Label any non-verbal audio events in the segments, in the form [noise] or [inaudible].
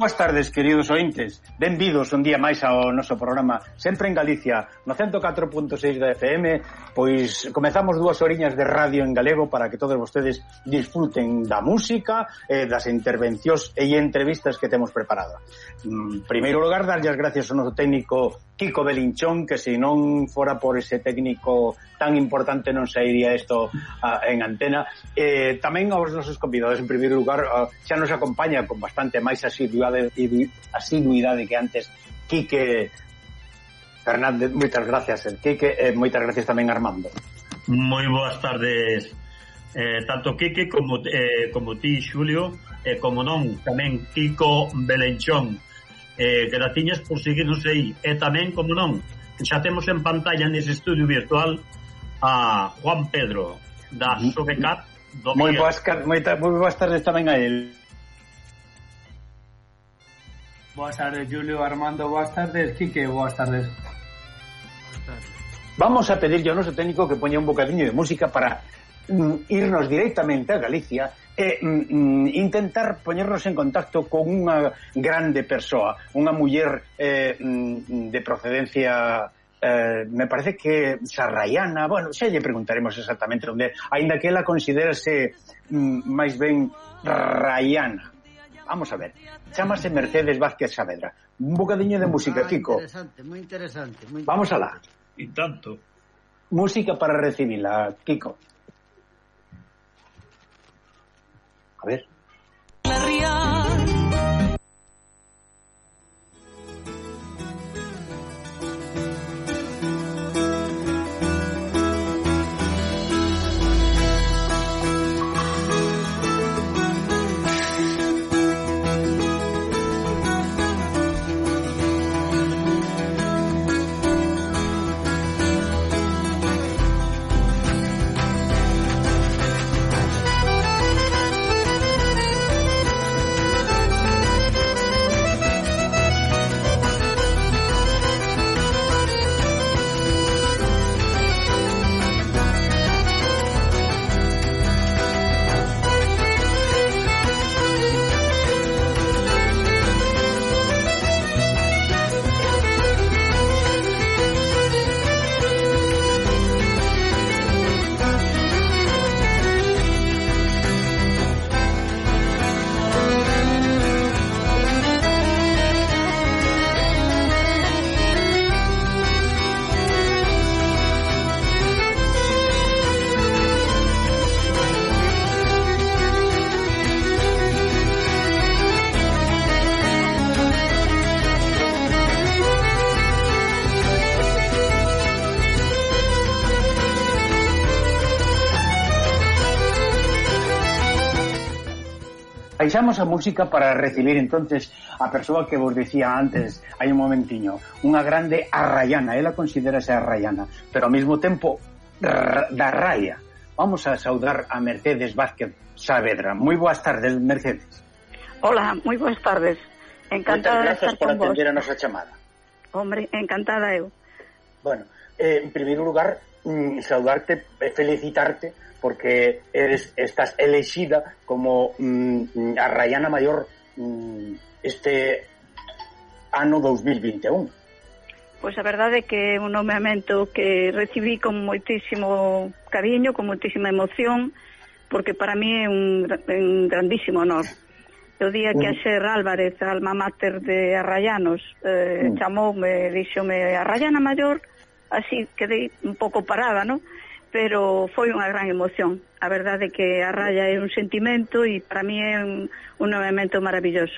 boas tardes, queridos ointes. Benvidos un día máis ao noso programa Sempre en Galicia, no 104.6 da FM pois comezamos dúas horiñas de radio en galego para que todos vostedes disfruten da música, eh, das intervencións e entrevistas que temos preparada. En primeiro lugar, darlle as gracias ao noso técnico Kiko Belinchón, que se non fora por ese técnico tan importante non sairía isto ah, en antena. Eh, tamén aos nosos convidados, en primeiro lugar, a, xa nos acompaña con bastante máis asiduidade, asiduidade que antes Quique Fernández, moitas gracias, Quique, e moitas gracias tamén, Armando. Moi boas tardes, eh, tanto Quique como, eh, como ti, Xulio, e eh, como non, tamén Kiko Belenchón. Eh, gratiñas por seguirnos aí. E tamén, como non, xa temos en pantalla nese estudio virtual a Juan Pedro, da mm-hmm. Sobecat do Moi boas, moita, moi boas tardes tamén a él. Boas tardes, Julio, Armando, boas tardes, Quique, boas tardes. Vamos a pedirlle ao noso técnico que poña un bocadiño de música para mm, irnos directamente a Galicia e mm, mm, intentar poñernos en contacto con unha grande persoa, unha muller eh, mm, de procedencia eh, me parece que sarraiana, bueno, xa lle preguntaremos exactamente onde, aínda que ela considerase mm, máis ben raiana. Vamos a ver, chamase Mercedes Vázquez Saavedra. Un bocadiño de música, ah, Kiko. Interesante, moi interesante. Muy interesante. Vamos alá. E tanto Música para recibirla, Kiko. A ver. La baixamos a música para recibir entonces a persoa que vos decía antes hai un momentiño, unha grande arraiana, ela considerase arraiana, pero ao mesmo tempo da raya. Vamos a saudar a Mercedes Vázquez Saavedra. Moi boas tardes, Mercedes. Hola, moi boas tardes. Encantada de estar por con atender vos. a nosa chamada. Hombre, encantada eu. Bueno, eh, en primeiro lugar, mm, saudarte, felicitarte porque eres estás elegida como mm, a Rayana Mayor mm, este ano 2021. Pois a verdade é que é un nomeamento que recibí con moitísimo cariño, con moitísima emoción, porque para mí é un, un grandísimo honor. O día que a Xer Álvarez, alma máter de Arrayanos, eh, mm. chamoume, díxome Arrayana Mayor, así quedei un pouco parada, non? pero foi unha gran emoción. A verdade é que a raya é un sentimento e para mí é un, un movimento maravilloso.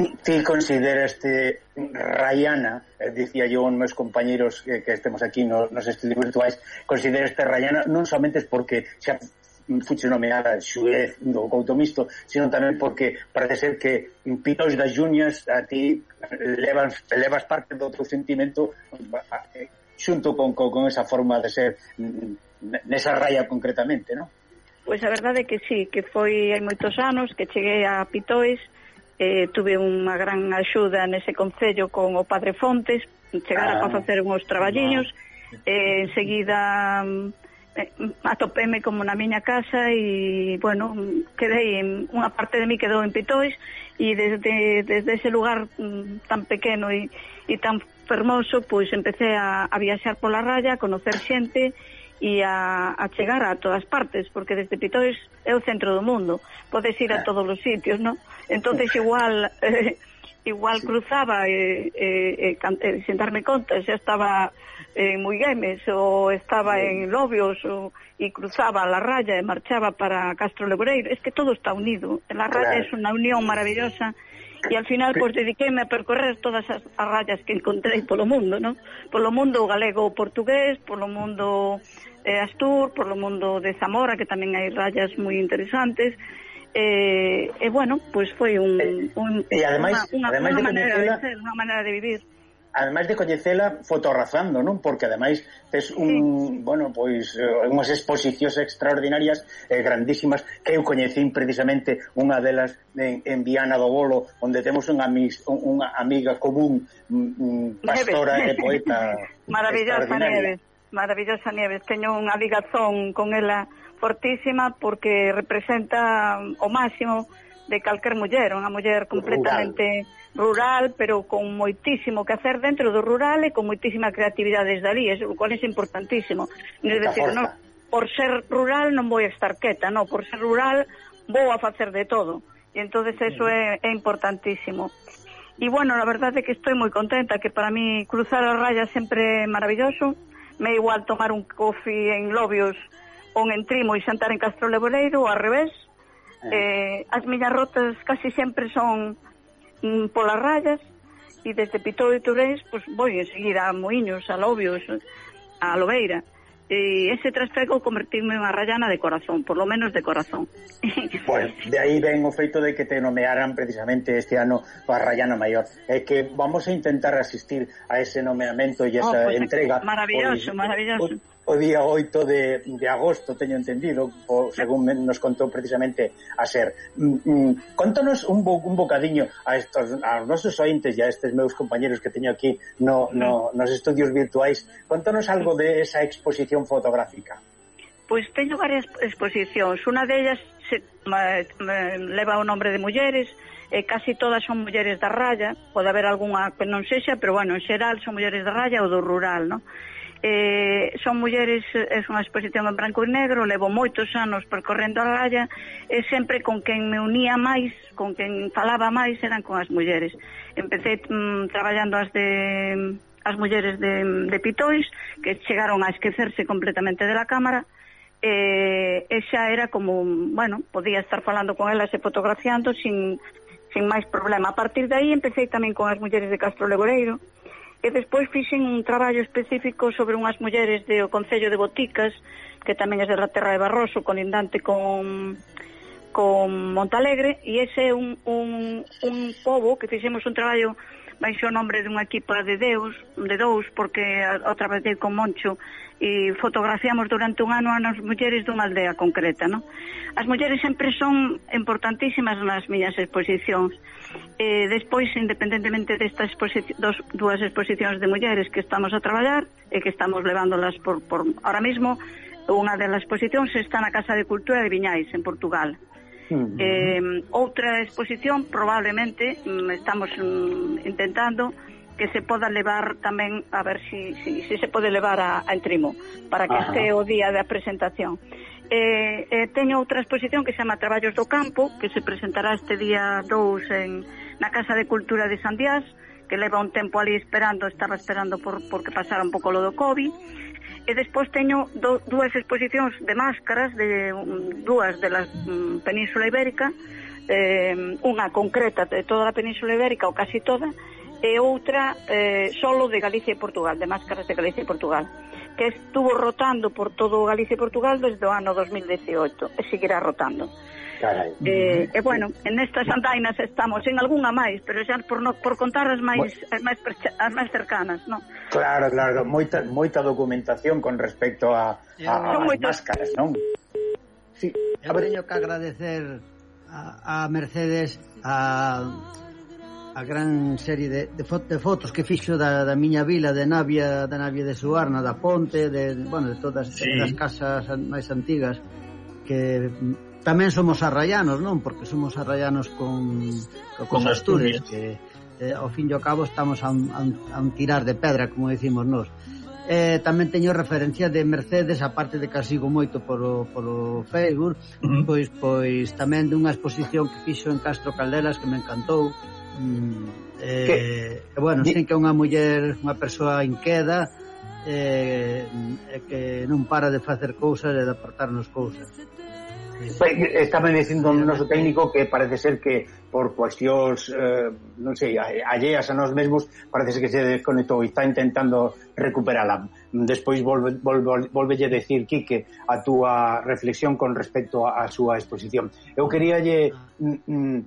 Ti consideraste Rayana, eh, dicía yo aos meus compañeros que, que estemos aquí no, nos estudios virtuais, consideraste Rayana non somente porque xa fuche nomeada xuez do Couto Mixto, sino tamén porque parece ser que Pitos das Junias a ti levas, levas parte do teu sentimento eh, xunto con, con, con esa forma de ser mm, nesa raya concretamente, non? Pois a verdade é que sí, que foi hai moitos anos que cheguei a Pitois, eh, tuve unha gran axuda nese concello con o Padre Fontes, chegara ah, para facer uns traballiños, eh, enseguida eh, atopéme como na miña casa e, bueno, quedei, en, unha parte de mí quedou en Pitois e desde, desde ese lugar mm, tan pequeno e, e tan fermoso, pois empecé a, a viaxar pola raya, a conocer xente e e a, a chegar a todas partes, porque desde Pitois é o centro do mundo, podes ir a eh. todos os sitios, non? entonces eh. igual... Eh, igual sí. cruzaba e eh, eh, eh, sen eh, darme conta xa estaba en Muigames ou estaba sí. en Lobios ou, e cruzaba la raya e marchaba para Castro Lebreiro es que todo está unido la raya claro. es unha unión maravillosa sí E al final, pois, dediqueime a percorrer todas as, as rayas que encontrei polo mundo, non? Polo mundo galego portugués, polo mundo eh, Astur, polo mundo de Zamora, que tamén hai rayas moi interesantes, e, eh, e eh, bueno, pois foi un, un e, ademais, unha, ademais unha, de maneira de ser, unha maneira de vivir ademais de coñecela fotorrazando, non? Porque ademais tes un, sí. bueno, pois eh, unhas exposicións extraordinarias, eh, grandísimas, que eu coñecín precisamente unha delas en, en Viana do Bolo, onde temos unha mis, unha amiga común, mm, pastora e poeta [laughs] maravillosa Nieves, maravillosa Nieves, Teño unha ligazón con ela fortísima porque representa o máximo de calquer muller, unha muller completamente rural, rural pero con moitísimo que hacer dentro do rural e con moitísima creatividade desde ali, o cual é importantísimo. Non é decir, non, por ser rural non vou estar queta, non, por ser rural vou a facer de todo. E entonces eso é, é importantísimo. E bueno, la verdade é que estou moi contenta, que para mí cruzar a raya sempre é maravilloso. Me igual tomar un coffee en Lobios ou en Trimo e xantar en Castro Leboreiro, ao revés, Eh, as miñas rotas casi sempre son mm, polas rayas e desde Pitou de Turéis pois, pues, vou seguir a Moinhos, a Lobios, a Lobeira. E ese trasfego convertirme en unha rayana de corazón, por lo menos de corazón. [laughs] Pois, pues, de aí ven o feito de que te nomearan precisamente este ano a rayana maior. É que vamos a intentar asistir a ese nomeamento e esa oh, pues, entrega. Maravilloso, pois, maravilloso. Pois, o día 8 de, de agosto, teño entendido, o, según nos contou precisamente a ser. Mm, mm, contanos un, bo, un bocadiño a estos a nosos ointes e a estes meus compañeros que teño aquí no, no, nos estudios virtuais. Contanos algo de esa exposición fotográfica. Pois teño varias exposicións. Unha delas se, me, me, leva o nombre de mulleres, eh, casi todas son mulleres da raya, pode haber algunha que non sexa, pero bueno, en xeral son mulleres da raya ou do rural, non? eh, son mulleres, eh, é unha exposición en branco e negro, levo moitos anos percorrendo a raya, e sempre con quen me unía máis, con quen falaba máis, eran con as mulleres. Empecé mm, traballando as de as mulleres de, de Pitois, que chegaron a esquecerse completamente de la cámara, e, e xa era como, bueno, podía estar falando con elas e fotografiando sin, sin máis problema. A partir de aí empecé tamén con as mulleres de Castro Legoreiro, e despois fixen un traballo específico sobre unhas mulleres do Concello de Boticas, que tamén é de Terra de Barroso, colindante con con Montalegre, e ese é un, un, un povo que fixemos un traballo baixo o nombre dunha equipa de Deus, de dous, porque outra vez dei con Moncho, e fotografiamos durante un ano as mulleres dunha aldea concreta, non? As mulleres sempre son importantísimas nas miñas exposicións, E despois, independentemente destas dos, dúas exposicións de mulleres que estamos a traballar e que estamos levándolas por, por ahora mesmo, unha das exposicións está na Casa de Cultura de Viñais, en Portugal. Uh -huh. eh, outra exposición probablemente mm, estamos mm, intentando que se poda levar tamén a ver si, si, si se pode levar a, a Entrimo para que Ajá. este o día da presentación eh, eh, teño outra exposición que se chama Traballos do Campo, que se presentará este día 2 en, na Casa de Cultura de Sandiás, que leva un tempo ali esperando, estaba esperando por, porque pasara un pouco lo do COVID. E despois teño do, dúas exposicións de máscaras, de um, dúas de la um, Península Ibérica, eh, unha concreta de toda a Península Ibérica, ou casi toda, e outra eh, solo de Galicia e Portugal, de máscaras de Galicia e Portugal que estuvo rotando por todo Galicia e Portugal desde o ano 2018 e seguirá rotando. Carai. Eh, e bueno, en estas andainas estamos en algunha máis, pero xa por no, por contar as máis as máis as máis cercanas, non? Claro, claro, moita moita documentación con respecto a a, a moitas... máscaras, non? Sí, Eu teño que agradecer a, a Mercedes a a gran serie de, de, fo de fotos que fixo da, da miña vila de Navia, da Navia de Suarna, da Ponte, de, bueno, de todas sí. as casas máis antigas que tamén somos arraianos, non? Porque somos arraianos con, con, con Asturias, Asturias que eh, ao fin e ao cabo estamos a un, a, un, a un tirar de pedra, como decimos nós. Eh, tamén teño referencia de Mercedes, a parte de que sigo moito polo, polo Facebook, uh -huh. pois, pois tamén dunha exposición que fixo en Castro Caldelas que me encantou, Mm, eh, que, bueno, di... sen que é unha muller, unha persoa inqueda, eh, que non para de facer cousas e de aportarnos cousas. Estaba dicindo o noso técnico que parece ser que por cuestións, eh, non sei, alleas a nós mesmos, parece ser que se desconectou e está intentando recuperala. Despois volve, volve, volvelle decir, Quique, a túa reflexión con respecto á súa exposición. Eu queríalle... Mm, mm,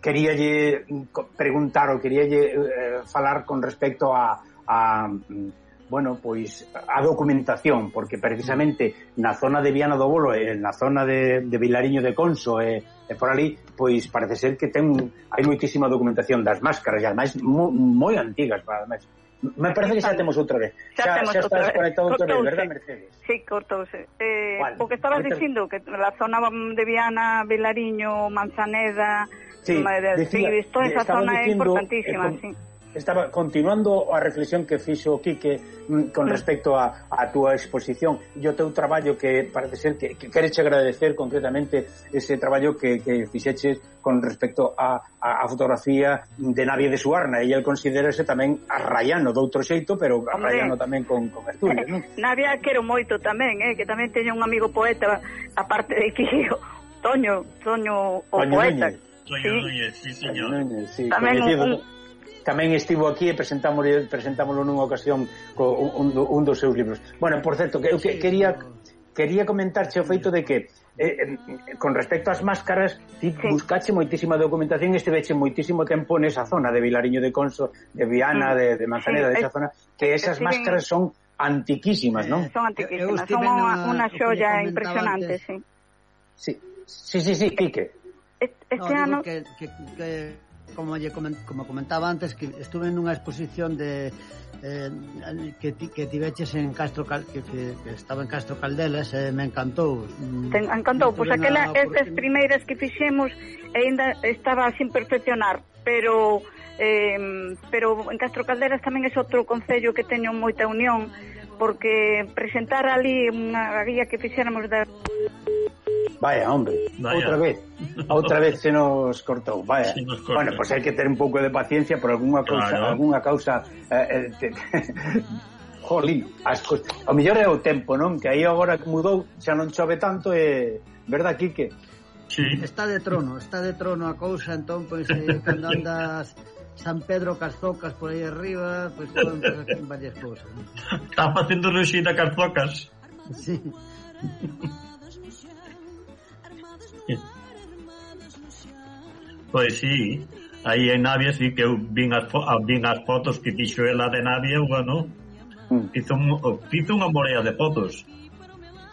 queríalle mm, preguntar ou queríalle eh, falar con respecto a, a mm, bueno, pois a documentación, porque precisamente na zona de Viana do Bolo e na zona de, de Vilariño de Conso e, e por ali, pois parece ser que ten hai moitísima documentación das máscaras e ademais moi, moi antigas, ademais. Me parece que xa temos outra vez. Xa, xa, xa vez. conectado outra vez, verdad, Mercedes? Sí, cortouse. Eh, vale. O que estabas Ahorita... dicindo, que na zona de Viana, Vilariño, Manzaneda, Sí, decía, sí esto, esa zona é eh, importantísima, eh, con, sí. Estaba continuando a reflexión que fixo Quique mm, con mm. respecto a, a túa exposición e o teu traballo que parece ser que, que quereche agradecer concretamente ese traballo que, que fixeches con respecto a, a, a fotografía de Navia de Suarna e el considerase tamén arraiano de outro xeito, pero arraiano tamén con, con Asturias, eh, non? Navia quero moito tamén, eh, que tamén teño un amigo poeta aparte de que [laughs] Toño, Toño o Toño poeta Núñez. Soño sí. sí, Núñez, eh, sí, tamén, un, tamén estivo aquí e presentámoslo, presentámoslo nunha ocasión co un, un dos seus libros. Bueno, por certo, que, que quería quería comentarche o feito de que eh, eh, con respecto ás máscaras ti sí. buscache moitísima documentación e estiveche moitísimo tempo nesa zona de Vilariño de Conso, de Viana, sí. de, de Manzaneda, sí. esa zona, que esas sí. máscaras son antiquísimas, non? Eh, son antiquísimas, son unha, unha xoya impresionante, antes. sí. Sí, sí, sí, sí, Quique. Este no, ano... Que, que, que, como, lle como comentaba antes, que estuve nunha exposición de eh, que, ti, que tiveches en Castro Cal, que, que, que estaba en Castro Caldelas e eh, me encantou. Mm, Te encantou, pois pues aquela estas porque... primeiras que fixemos aínda estaba sin perfeccionar, pero eh, pero en Castro Calderas tamén é outro concello que teño moita unión porque presentar ali unha guía que fixéramos da Vaya, hombre, Vaya. outra vez. Outra vez se nos cortou. Vaya. Se nos bueno, pois pues hai que ter un pouco de paciencia por algunha causa, claro. algunha causa eh, eh, te, Jolín, as co... o mellor é o tempo, non? Que aí agora que mudou, xa non chove tanto e verdad, Quique? Sí. Está de trono, está de trono a cousa, entón, pois, eh, cando andas San Pedro Cazocas por aí arriba, pois pues, poden pasar varias cousas. Está facendo rexida Cazocas. Sí. Pois sí, aí en Navia sí que eu vin as, ah, vin as fotos que fixo ela de Navia, bueno, mm. fizo, un, fizo unha morea de fotos.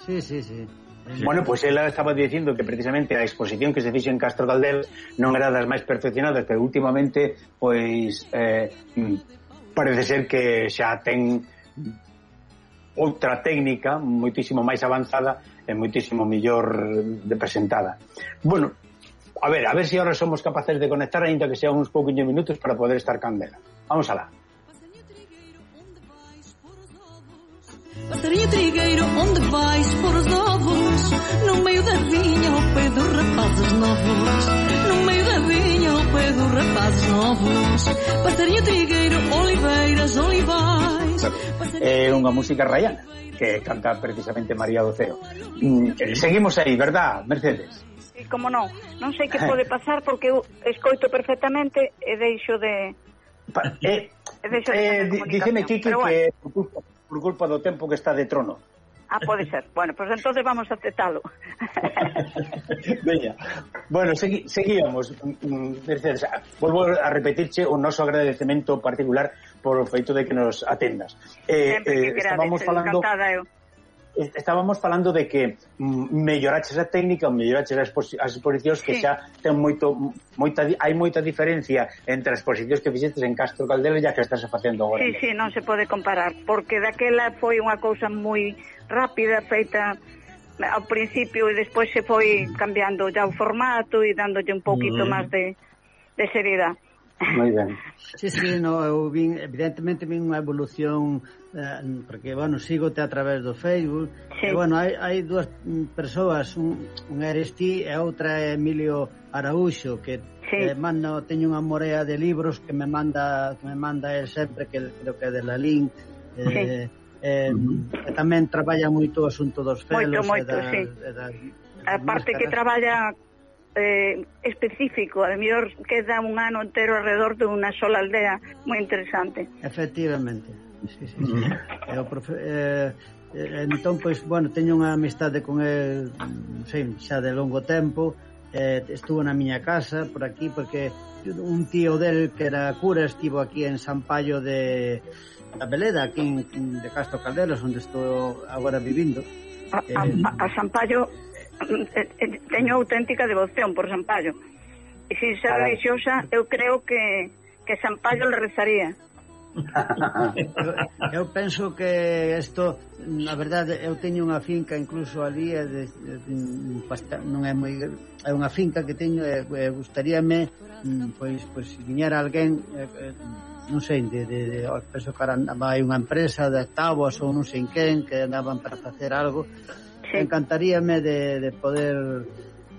Sí, sí, sí. Sí. Bueno, pois pues ela estaba dicindo que precisamente a exposición que se fixo en Castro Caldel non era das máis perfeccionadas, pero últimamente pois eh, mm, parece ser que xa ten outra técnica moitísimo máis avanzada e moitísimo millor de presentada. Bueno, a ver, a ver se si ahora somos capaces de conectar aínda que sea uns pouquiños minutos para poder estar candela. Vamos alá. Pasariño trigueiro, onde vais por os ovos? No meio da vinha, ao pé dos rapazes novos No meio da vinha, ao pé dos rapazes novos Passarinho trigueiro, oliveiras, olivais É eh, unha música raiana que canta precisamente María do Ceo. Mm, eh, seguimos aí, verdad, Mercedes? E como non, non sei que [laughs] pode pasar porque eu escoito perfectamente e deixo de... Pa, eh, e deixo de eh, dígeme, Kiki, bueno. que por culpa, por culpa do tempo que está de trono. Ah, pode ser. Bueno, pues entonces vamos a tetalo. [laughs] Veña. Bueno, segui, seguíamos. Mm, mm, Mercedes, volvo a repetirche o noso agradecemento particular por o feito de que nos atendas. Eh, Sempre que eh, estábamos eh, falando eu. Estábamos falando de que melloraches a técnica, melloraches as, as exposicións que sí. xa ten moito moita hai moita diferencia entre as exposicións que fixestes en Castro Caldela e a que estás facendo agora. Sí, sí, non se pode comparar, porque daquela foi unha cousa moi rápida feita ao principio e despois se foi mm. cambiando ya o formato e dándolle un poquito mm. máis de, de seriedade. Moi ben. Sí, sí, no, eu vin, evidentemente vin unha evolución eh, porque, bueno, sigote a través do Facebook sí. e, bueno, hai, hai dúas persoas un, un eres ti e outra é Emilio Araúxo que sí. eh, mando, teño unha morea de libros que me manda que me manda el sempre que creo que é de la Lin eh, sí. eh, e tamén traballa moito o asunto dos felos moito, moito, e da, sí. e da, a parte que traballa eh, específico, a mellor queda un ano entero alrededor de unha sola aldea, moi interesante. Efectivamente. Sí, sí, sí. Mm-hmm. Eh, o profe, eh, eh, entón, pois, bueno, teño unha amistade con el, non sei, xa de longo tempo, eh, estuvo na miña casa por aquí, porque un tío del que era cura estivo aquí en San Pallo de da Veleda, aquí en, de Castro Calderos, onde estou agora vivindo. A, a, a San Pallo teño auténtica devoción por San Pallo. E se xa religiosa, eu creo que, que San Pallo le rezaría. eu, [laughs] eu penso que isto, na verdade, eu teño unha finca incluso ali, é de, de, de, non é moi é unha finca que teño e, e gustaríame mm, pois pois se viñera alguén eh, eh, non sei, de, de, de penso que hai unha empresa de táboas ou non sei en quen que andaban para facer algo encantaríame de, de poder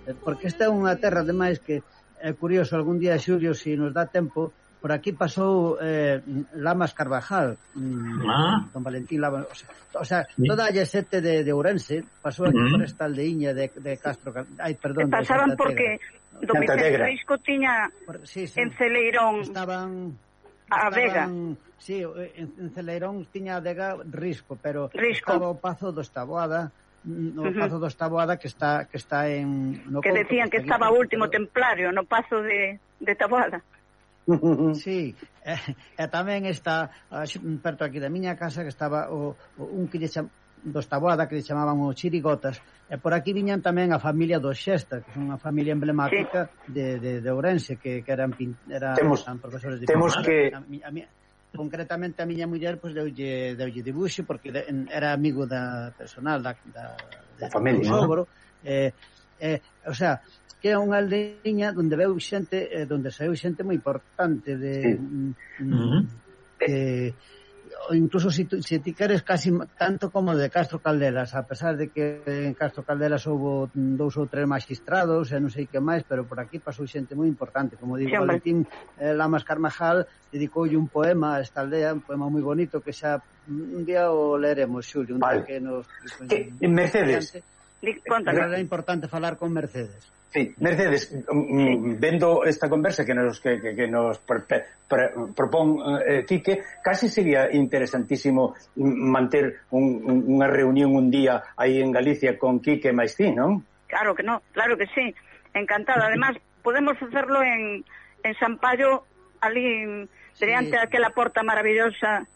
eh, porque esta é unha terra ademais que é curioso algún día Xulio se si nos dá tempo por aquí pasou eh, Lamas Carvajal mm, ah. Don Valentín Lamas o sea, o sea toda a yesete de, de Ourense pasou aquí uh -huh. por esta aldeíña de, de Castro ai, perdón, pasaban porque do Vicente Risco tiña por, sí, sí. en Celeirón estaban a Vega. Sí, en Celeirón tiña a Vega Risco, pero Risco. estaba o Pazo do Estaboada, no Pazo do Taboada que está que está en no que decían que estaba o último templario no pazo de, de Taboada. [laughs] Sí, e, e tamén está perto aquí da miña casa que estaba o, o un que lle cham, dos Taboada que lle chamaban os chirigotas e por aquí viñan tamén a familia dos Xesta que son unha familia emblemática sí. de, de, de Ourense que, que eran, eran, temos, eran profesores de temos pintura. que a, a, a, concretamente a miña muller pois deulle deulle dibuixo porque de, era amigo da personal da da, da familia, do sogro. Eh, eh, o sea, que é unha aldeiña onde veu xente, eh, onde saiu xente moi importante de sí. mm, uh -huh. de, incluso se si, si ti queres casi tanto como de Castro Caldelas, a pesar de que en Castro Caldelas houve dous ou tres magistrados e non sei que máis, pero por aquí pasou xente moi importante, como digo, Siempre. Valentín eh, Lamas Carmajal dedicoulle un poema a esta aldea, un poema moi bonito que xa un día o leremos, Xulio, un vale. día que nos... Que, Mercedes. Era importante falar con Mercedes. Sí, Mercedes, mm, mm, vendo esta conversa que nos que, que nos propón eh, Quique, casi sería interesantísimo mm, manter un, unha reunión un día aí en Galicia con Quique máis ti, non? Claro que no, claro que sí, encantada. Además, podemos hacerlo en, en San Pallo, ali, sí. delante daquela porta maravillosa,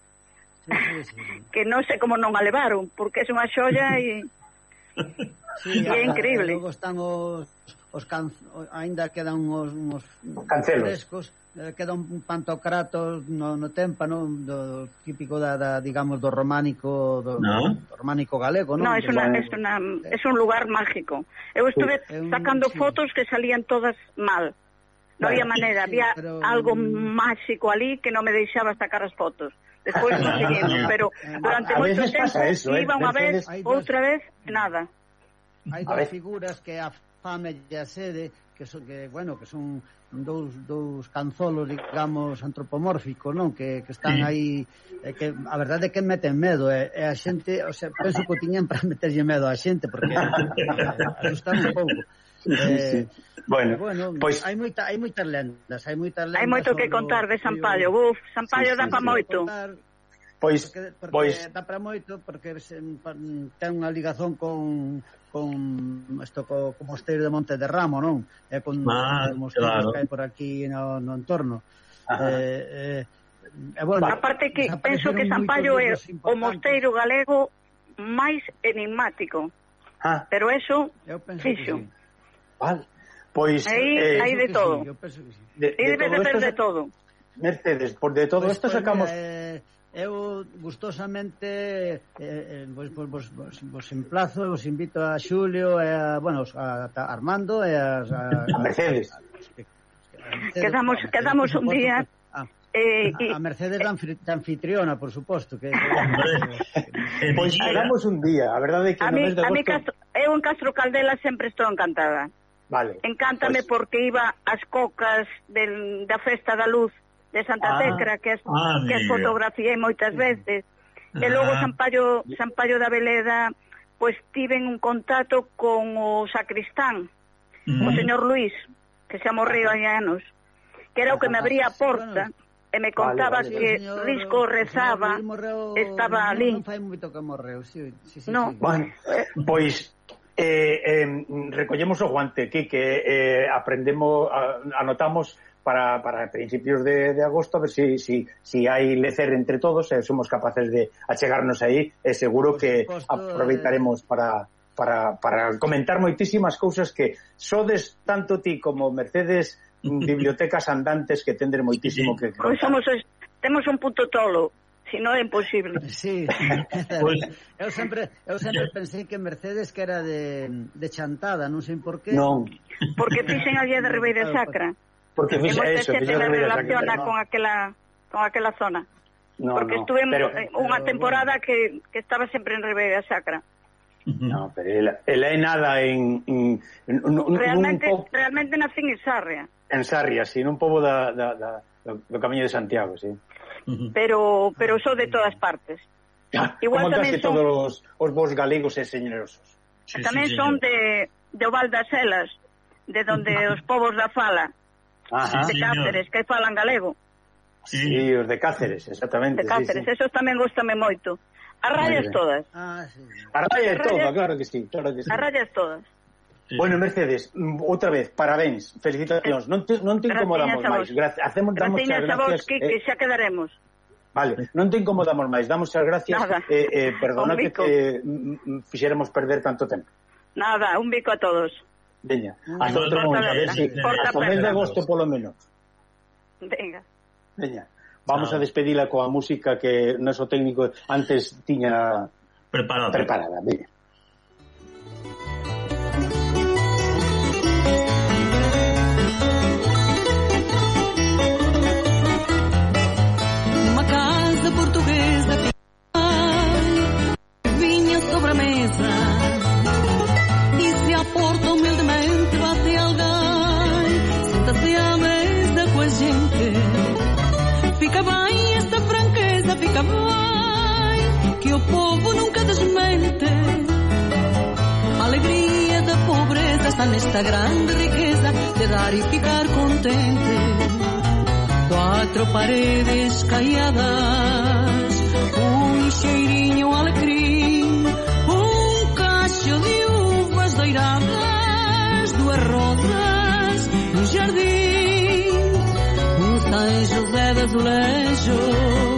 sí, sí, sí. [laughs] que non sei como non a levaron, porque [laughs] é unha xoya e... Sí, é increíble. Logo están os os can, ainda quedan uns, uns Cancelos. frescos, eh, queda un pantocrato no, no témpano do típico da, da digamos do románico do, no. do románico galego, non? No, é unha é una, é un lugar mágico. Eu estuve sí, sacando sí. fotos que salían todas mal. No bueno, había maneira, sí, había pero... algo máxico ali que non me deixaba sacar as fotos. Despois conseguimos, [laughs] pero eh, durante a, a moito tempo eso, eh? iba unha vez, outra vez, nada. Hai dúas figuras que a Fame e a Sede, que son que bueno, que son dous dous canzolos, digamos, antropomórficos, non, que que están sí. aí eh, que a verdade é que meten medo, e, eh, e a xente, o sea, penso que o tiñan para meterlle medo á xente porque eh, [laughs] asustan un pouco. Eh, sí, sí. Eh, bueno, bueno pois pues... hai moita hai moitas lendas, hai moitas lendas. Hai moito que contar de Sampaio, buf, Sampaio sí, sí, dá pa sí, moito. Contar, Pois, porque, porque pois... dá para moito porque ten unha ligazón con con isto co, co mosteiro de Monte de Ramo, non? É con ah, mosteiros claro. que hai por aquí no, no entorno. Ajá. Eh, eh, e bueno, Aparte que penso que Sampaio é o mosteiro galego máis enigmático. Ah. Pero eso fixo. Sí. Vale. Pois aí, eh, hai de todo. Sí, de, de, de, todo depende esto, de todo. Mercedes, por de todo pois, pues, sacamos mira, eh, eu gustosamente eh, vos, vos, vos, vos, vos emplazo, vos invito a Xulio e a, bueno, a, a Armando e a, a, a [laughs] Mercedes. A, a, a, Mercedes quedamos a Mercedes, quedamos un día a, eh, a, a Mercedes da de anfitriona, por suposto que, que Pois quedamos un día, a verdade é que a no mí, mes de. A mí Castro, eu en Castro Caldela sempre estou encantada. Vale. Encántame pues... porque iba ás cocas del, da Festa da Luz de Santa ah, Tecra, que as, ah, que as fotografiei moitas veces. Ah, e logo San Pallo, San Pallo da Veleda, pois tiven un contacto con o sacristán, mm. o señor Luís, que se morrido hai anos, que era o que me abría a porta e me contaba vale, vale. que señor, Risco rezaba, morreu, estaba ali. Non fai moito que morreu, sí, sí, sí, no. sí. Bueno, pois eh, eh, recollemos o guante, Quique, eh, aprendemos, anotamos para, para principios de, de agosto, a ver si, si, si hai lecer entre todos, e eh, somos capaces de achegarnos aí, e eh, seguro que eh. aproveitaremos para, para, para comentar moitísimas cousas que sodes tanto ti como Mercedes mm, [laughs] bibliotecas andantes que tender moitísimo que... Pois somos, temos un punto tolo si non é imposible. Sí, [laughs] pues, eu sempre eu sempre pensei que Mercedes que era de, de chantada, non sei por qué. Non. Porque fixen a día de Ribeira [laughs] ah, Sacra. Porque fixa e eso, que yo relaciona con aquela con aquela zona. No, porque no, estuve pero, eh, unha temporada que, que estaba sempre en Ribeira Sacra. No, pero ela, ela é nada en, en, en en realmente, un po... realmente nací en Sarria. En Sarria, sí, nun pobo da, da, da, do Camiño de Santiago, sí. Pero pero sou de todas partes. Ah, Igual Igual tamén son... todos os, os vos galegos e señorosos. Sí, tamén sí, son de, de Oval das Elas, de donde os povos da fala. Ajá, de Cáceres, señor. que falan galego. Sí. sí, os de Cáceres, exactamente. De Cáceres, sí, sí. esos tamén gustame moito. As rayas todas. Ah, sí. As rayas todas, claro que sí, claro que sí. As rayas todas. Sí. Bueno, Mercedes, mm, outra vez, parabéns, felicitacións. Non te, non te incomodamos máis. Gracias, hacemos damos as a Vos, que, eh... que xa quedaremos. Vale, non te incomodamos máis, damos as gracias. Nada. Eh, eh, perdona que te, mm, mm, fixéramos perder tanto tempo. Nada, un bico a todos. Veña, hasta outro momento, a ver si, hasta o mes de agosto polo menos. Venga. Veña, vamos Chao. a despedila coa música que o noso técnico antes tiña preparada. Preparada, veña. Que o povo nunca desmente. A alegria da pobreza está nesta grande riqueza de dar e ficar contente quatro paredes caiadas, um cheirinho alecrim, um cacho de uvas doiradas, duas rosas no jardim, um São José de azulejos,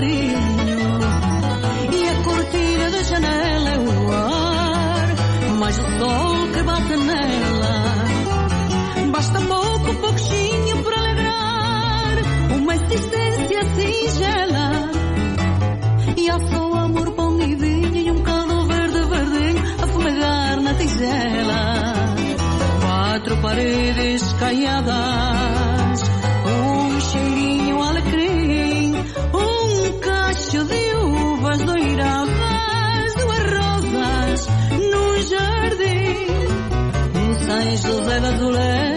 carinho. E a cortina da janela é o luar, mas o sol que bate nela. Basta pouco, pouquinho para alegrar uma existência singela. E há só amor, pão e vinho e um caldo verde, verdinho a fumegar na tigela. Quatro paredes caiadas, i sofrer de soler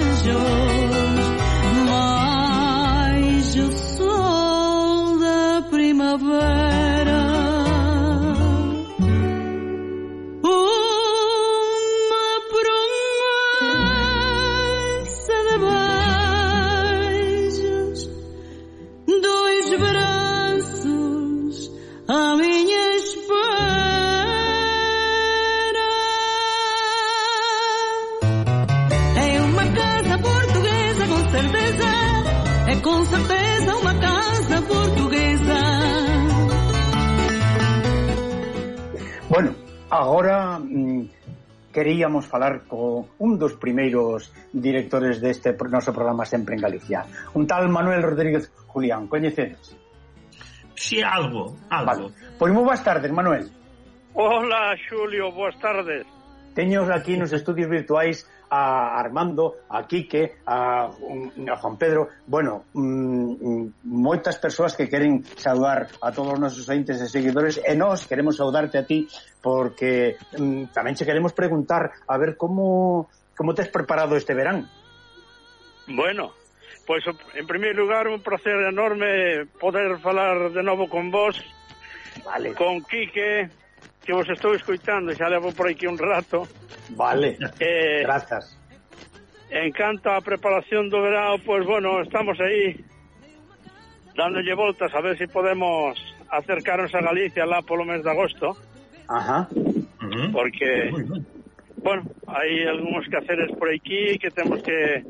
falar co un dos primeiros directores deste noso programa sempre en Galicia. Un tal Manuel Rodríguez Julián, coñecedes? Si, sí, algo, algo. Vale. Pois moi boas tardes, Manuel. Hola, Xulio, boas tardes. Teños aquí nos estudios virtuais a Armando, a Quique, a, a Juan Pedro, bueno, mm, mm, moitas persoas que queren saudar a todos os nosos entes e seguidores e nós queremos saudarte a ti porque mm, tamén che queremos preguntar a ver como como tes preparado este verán. Bueno, pois pues, en primeiro lugar un placer enorme poder falar de novo con vos, vale. con Quique, que vos estou escoitando, xa levo por aquí un rato. Vale. Eh, Grazas. En canto a preparación do verão, pois bueno, estamos aí dándolle voltas a ver se si podemos acercarnos a Galicia lá polo mes de agosto, Ajá. Ujú. porque, Moi ben. bueno, hai algúns quehaceres por aquí que temos que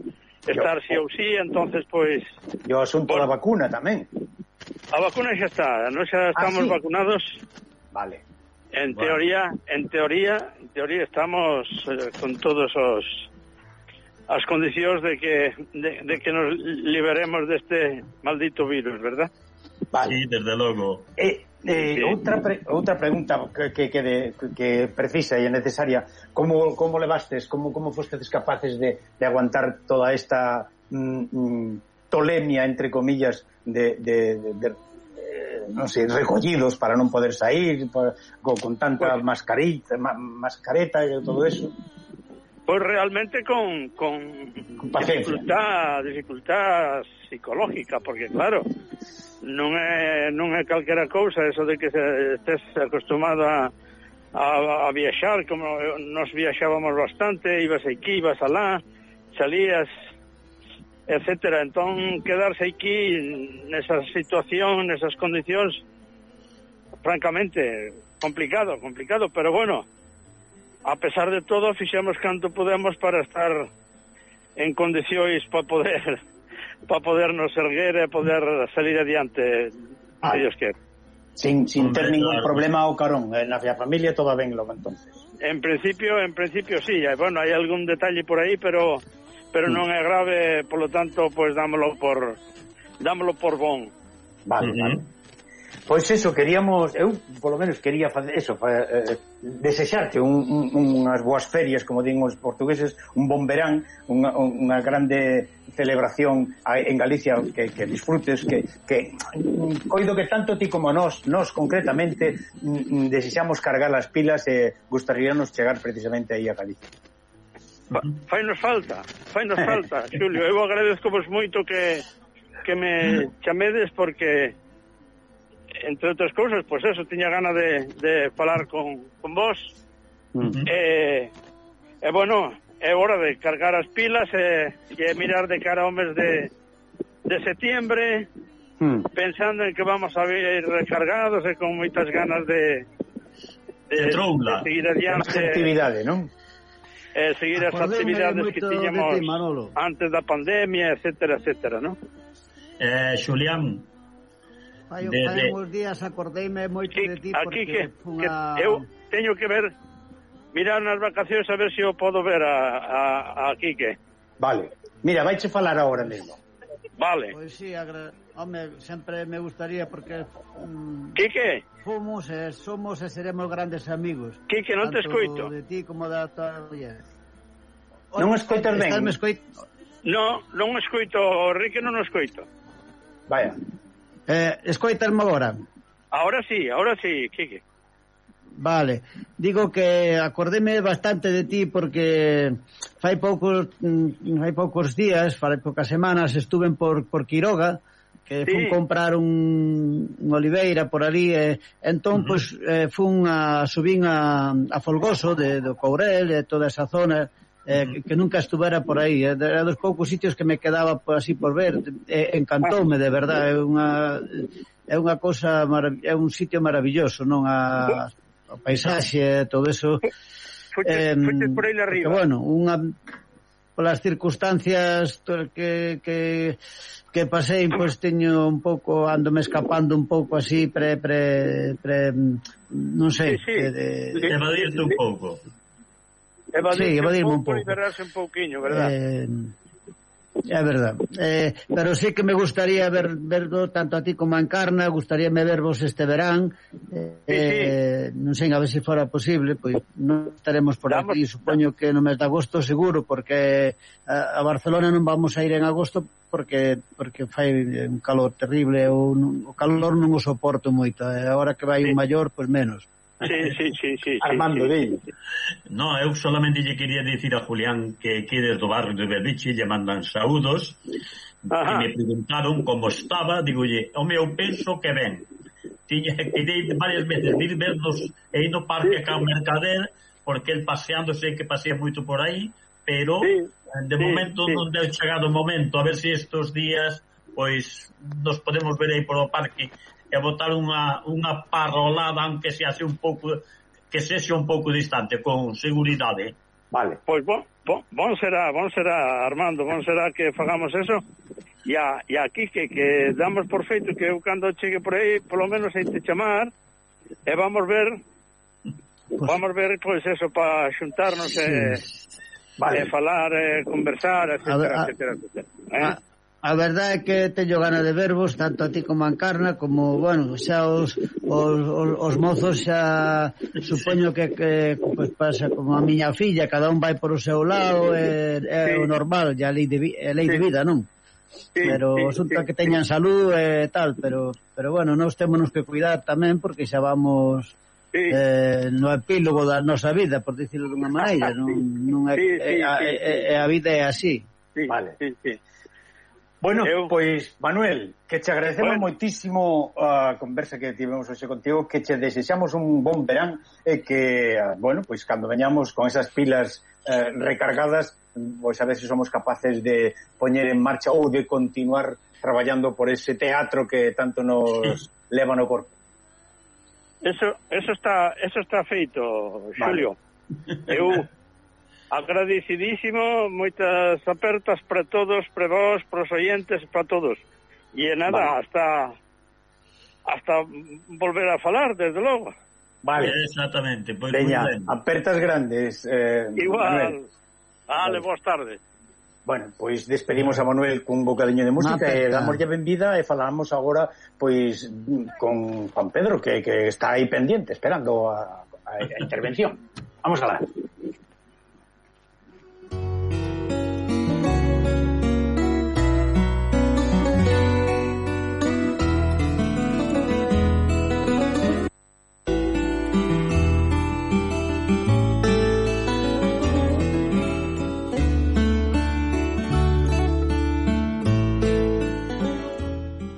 estar sí ou sí, entonces pois E o asunto Bueno. da vacuna tamén. a vacuna xa está, non xa estamos sí? vacunados. Vale. En bueno. teoría, en teoría, en teoría estamos eh, con todos os as condicións de que de, de que nos liberemos deste maldito virus, verdad? Vale. Sí, desde logo. Eh, eh, sí. outra pre, outra pregunta que que, de, que precisa e necesaria, como como levastes, como como fostes capaces de, de aguantar toda esta mm, mm, tolemia entre comillas de, de, de, de non sei, recollidos para non poder sair por, con, con tanta pues, mascarita, ma, mascareta e todo eso. Pois pues realmente con, con, con dificultad, dificultad psicológica, porque claro, non é, non é calquera cousa eso de que se, estés acostumado a, a, a viaxar, como nos viaxábamos bastante, ibas aquí, ibas alá, salías etcétera. Entón, quedarse aquí nesa situación, nesas condicións, francamente, complicado, complicado, pero bueno, a pesar de todo, fixemos canto podemos para estar en condicións para poder [laughs] para podernos erguer e poder salir adiante ah. Dios que sin, sin ter ningún problema o carón eh, na familia todo ben logo entonces en principio en principio sí bueno hai algún detalle por aí pero pero non é grave, polo tanto, pois dámolo por dámolo por bon. Vale, uh -huh. vale. Pois eso, queríamos, eu polo menos quería fazer eso, fa, eh, eh, desexarte un, un, unhas boas ferias, como din os portugueses, un bon verán, unha, unha grande celebración en Galicia que, que disfrutes, que, que coido que tanto ti como nós, nós concretamente, mm, mm, desexamos cargar as pilas e gustaríanos chegar precisamente aí a Galicia fainos falta, fainos [laughs] falta, Xulio. Eu agradezco vos moito que, que me chamedes porque, entre outras cousas, pois eso, tiña gana de, de falar con, con vos. Uh -huh. E, e, bueno, é hora de cargar as pilas e, e mirar de cara ao mes de, de setiembre pensando en que vamos a vir recargados e con moitas ganas de, de, de, de seguir adiante. Máis actividade, non? eh, seguir as actividades que tiñamos ti, antes da pandemia, etcétera, etcétera, no? Eh, Xulián, Fai, de, fai de... uns días acordeime moito de ti aquí que, unha... que eu teño que ver mirar nas vacacións a ver se si eu podo ver a, a, a Quique. Vale. Mira, vaiche falar agora mesmo. Vale. Pois pues sí, agra... Home, sempre me gustaría porque... Um... Quique? fomos e eh, somos e seremos grandes amigos. Que que non te escoito. de ti como da tua muller. Non escoitas ben. Estás escoito. No, non escoito, o Rique non escoito. Vaya. Eh, escoitasme agora. Ahora sí, ahora sí, Quique. Vale, digo que acordeme bastante de ti porque fai poucos mm, fai poucos días, fai poucas semanas estuve por por Quiroga que sí. fun comprar un, un oliveira por ali e entón uh -huh. pois eh, fun a subín a, a Folgoso de do Courel e toda esa zona eh, que, que nunca estuvera por aí, eh, era dos poucos sitios que me quedaba por así por ver, eh, encantoume de verdade, é unha é unha cousa é un sitio maravilloso, non a, a paisaxe, todo eso. Fuches, eh, por aí arriba. Que, bueno, unha polas circunstancias que, que que pasei, pois teño un pouco, ando me escapando un pouco así, pre, pre, pre non sei, sí, sí. De, de, evadirte un pouco. Evadirte sí, evadirme un pouco. Liberarse un pouquiño, verdad? Eh, É verdad. Eh, pero sí que me gustaría ver verdo tanto a ti como a Encarna, gustaríame vervos este verán. Eh, sí, sí. eh non sei a ver se si fora posible, pois non estaremos por Vamos. aquí, supoño que no mes de agosto seguro, porque a, a Barcelona non vamos a ir en agosto porque porque fai un calor terrible, ou o calor non o soporto moito. E agora que vai sí. un maior, pois menos. Sí, sí, sí, sí, Armando, sí, sí. No, eu solamente lle quería dicir a Julián que que desde o barrio de Berdiche lle mandan saúdos Ajá. e me preguntaron como estaba, digolle, o eu penso que ben. Tiña que ir varias veces, ir vernos e ir no parque acá ao Mercader, porque el paseando sei que pasea moito por aí, pero sí, eh, de sí, momento sí. non deu chegado o momento, a ver se si estos días pois nos podemos ver aí polo parque e botar unha, unha parrolada aunque se hace un pouco que sexe un pouco distante con seguridade. Vale. Pois bon, bon, bon será, bon será Armando, bon será que fagamos eso. E a, e aquí que, que damos por feito que eu cando chegue por aí, polo menos hai te chamar e vamos ver pues... vamos ver pois eso para xuntarnos sí. e, vale. e falar, e conversar, etcétera, a ver, a, etcétera, etcétera. Eh? A, A verdade é que teño gana de verbos tanto a ti como a Encarna como, bueno, xa os, os, os, os mozos xa supoño que, que pues, pasa como a miña filla, cada un vai por o seu lado é, é sí. o normal, é lei de, é lei sí. de vida, non? Sí, pero sí, resulta sí, que teñan salud e eh, tal, pero pero bueno, nós temos que cuidar tamén porque xa vamos sí. eh, no epílogo da nosa vida, por dicirlo dunha maneira, non, non é, sí, sí, é, é, é, a vida é así. Sí, vale. Sí, sí. Bueno, eu... pois, Manuel, que te agradecemos bueno. moitísimo a conversa que tivemos hoxe contigo, que che desexamos un bon verán e que, ah, bueno, pois cando veñamos con esas pilas eh, recargadas, pois a ver se somos capaces de poñer en marcha ou de continuar traballando por ese teatro que tanto nos [laughs] sí. leva no corpo. Eso, eso está, eso está feito, Xulio. Vale. Eu Agradecidísimo, moitas apertas para todos, para vós, para os oyentes, para todos. E nada, vale. hasta hasta volver a falar, desde logo. Vale. Exactamente. Pois Veña, apertas grandes. Eh, Igual. Vale, boas tardes. Bueno, pois despedimos a Manuel cun bocadiño de música e damoslle benvida e falamos agora pois con Juan Pedro que, que está aí pendiente esperando a, a, a intervención. Vamos a lá.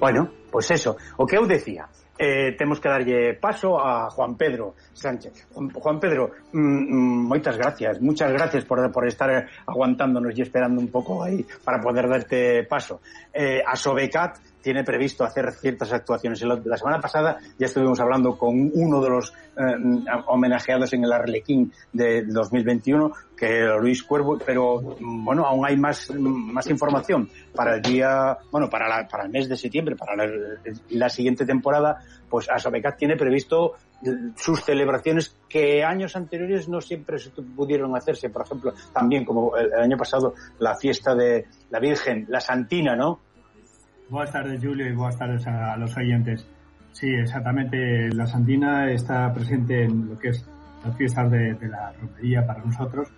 Bueno, pois pues eso, o que eu decía, eh, temos que darlle paso a Juan Pedro Sánchez. Juan Pedro, mm, mm, moitas gracias, muchas gracias por, por estar aguantándonos e esperando un pouco aí para poder darte paso. Eh, a Sobecat tiene previsto hacer ciertas actuaciones. La, semana pasada ya estuvimos hablando con uno de los eh, homenajeados en el Arlequín de 2021, que Luis Cuervo, pero mm, bueno, aún hay más, mm, más información para el día, bueno, para, la- para el mes de septiembre, para la, siguiente temporada, pues Asobecat tiene previsto sus celebraciones que años anteriores no siempre se pudieron hacerse. Por ejemplo, también como el año pasado, la fiesta de la Virgen, la Santina, ¿no? Buenas tardes, Julio, y buenas tardes a, los oyentes. Sí, exactamente. La Santina está presente en lo que es las fiestas de, de la romería para nosotros.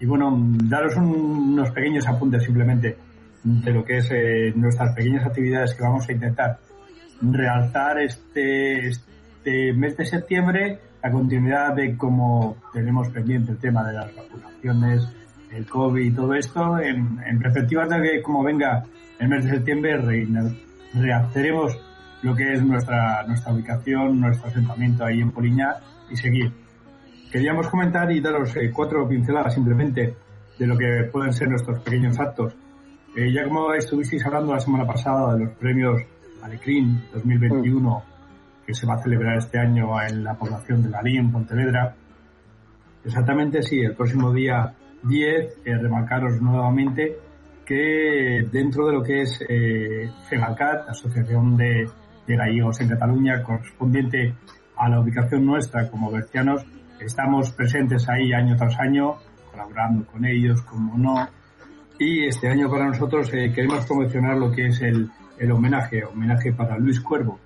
Y bueno, daros un- unos pequeños apuntes simplemente de lo que es eh, nuestras pequeñas actividades que vamos a intentar realzar este, este mes de septiembre, la continuidad de cómo tenemos pendiente el tema de las vacunaciones, el COVID y todo esto, en, en perspectiva de que como venga el mes de septiembre rehaceremos lo que es nuestra, nuestra ubicación, nuestro asentamiento ahí en Poliña y seguir. Queríamos comentar y daros eh, cuatro pinceladas simplemente de lo que pueden ser nuestros pequeños actos. Eh, ya como estuvisteis hablando la semana pasada de los premios Alecrín 2021 que se va a celebrar este año en la población de Lalín, Pontevedra, exactamente sí, el próximo día 10, eh, remarcaros nuevamente que dentro de lo que es eh, FEGACAT, Asociación de, de Gallegos en Cataluña, correspondiente a la ubicación nuestra como bercianos, estamos presentes ahí año tras año, colaborando con ellos, como no, y este año para nosotros eh, queremos promocionar lo que es el, el homenaje, homenaje para Luis Cuervo.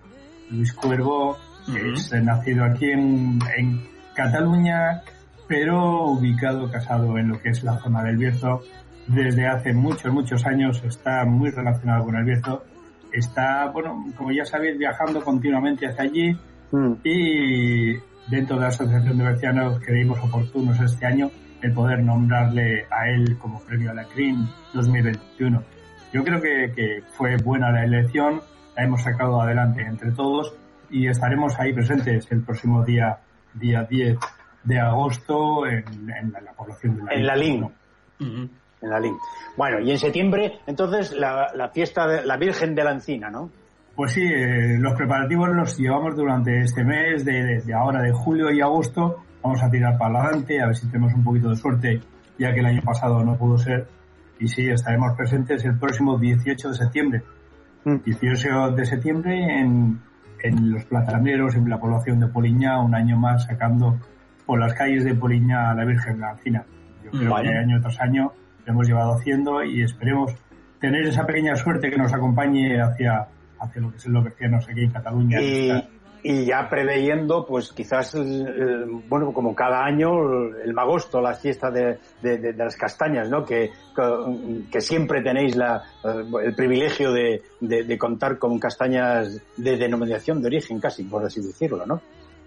Luis Cuervo es nacido aquí en, en Cataluña, pero ubicado, casado en lo que es la zona del Bierzo, desde hace muchos, muchos años, está muy relacionado con el Bierzo. Está, bueno, como ya sabéis, viajando continuamente hacia allí Mm. y dentro de la Asociación de Bercianos creímos oportunos este año el poder nombrarle a él como premio a la CRIM 2021. Yo creo que, que fue buena la elección, la hemos sacado adelante entre todos y estaremos ahí presentes el próximo día, día 10 de agosto en, en la, la población de la En la LIN. Ujú. En la LIN. Bueno, y en septiembre, entonces, la, la fiesta de la Virgen de la Encina, ¿no? Pues sí, eh, los preparativos los llevamos durante este mes, de, ahora de julio y agosto. Vamos a tirar para adelante, a ver si tenemos un poquito de suerte, ya que el año pasado no pudo ser. Y sí, estaremos presentes el próximo 18 de septiembre. Mm. 18 de septiembre en, en los plazaneros, en la población de Poliñá, un año más sacando por las calles de Poliñá a la Virgen de la Encina. Yo creo Vale. que año tras año lo hemos llevado haciendo y esperemos tener esa pequeña suerte que nos acompañe hacia, hacia lo que es los cristianos aquí en Cataluña. Y, y ya preveyendo, pues quizás, el- el- bueno, como cada año, el magosto, la fiesta de, de- de- de las castañas, ¿no? Que, que, que siempre tenéis la, eh, el privilegio de, contar con castañas de denominación de origen, casi, por así decirlo, ¿no?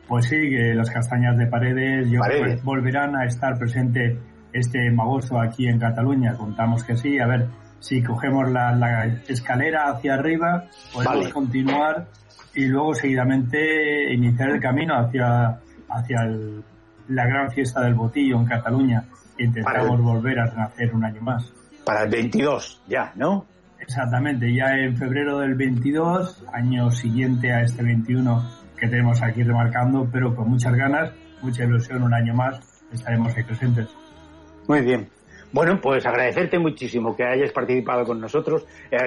Pues sí, que las castañas de paredes, yo Paredes. volverán a estar presente este magosto aquí en Cataluña. Contamos que sí, a ver si cogemos la, la escalera hacia arriba, podemos Vale. continuar y luego seguidamente iniciar el camino hacia, hacia el- la gran fiesta del botillo en Cataluña. Intentamos el- volver a renacer un año más. Para el 22, ya, ¿no? Exactamente, ya en febrero del 22, año siguiente a este 21 que tenemos aquí remarcando, pero con muchas ganas, mucha ilusión, un año más estaremos ahí presentes. Muy bien. Bueno, pues agradecerte muchísimo que hayas participado con nosotros, eh,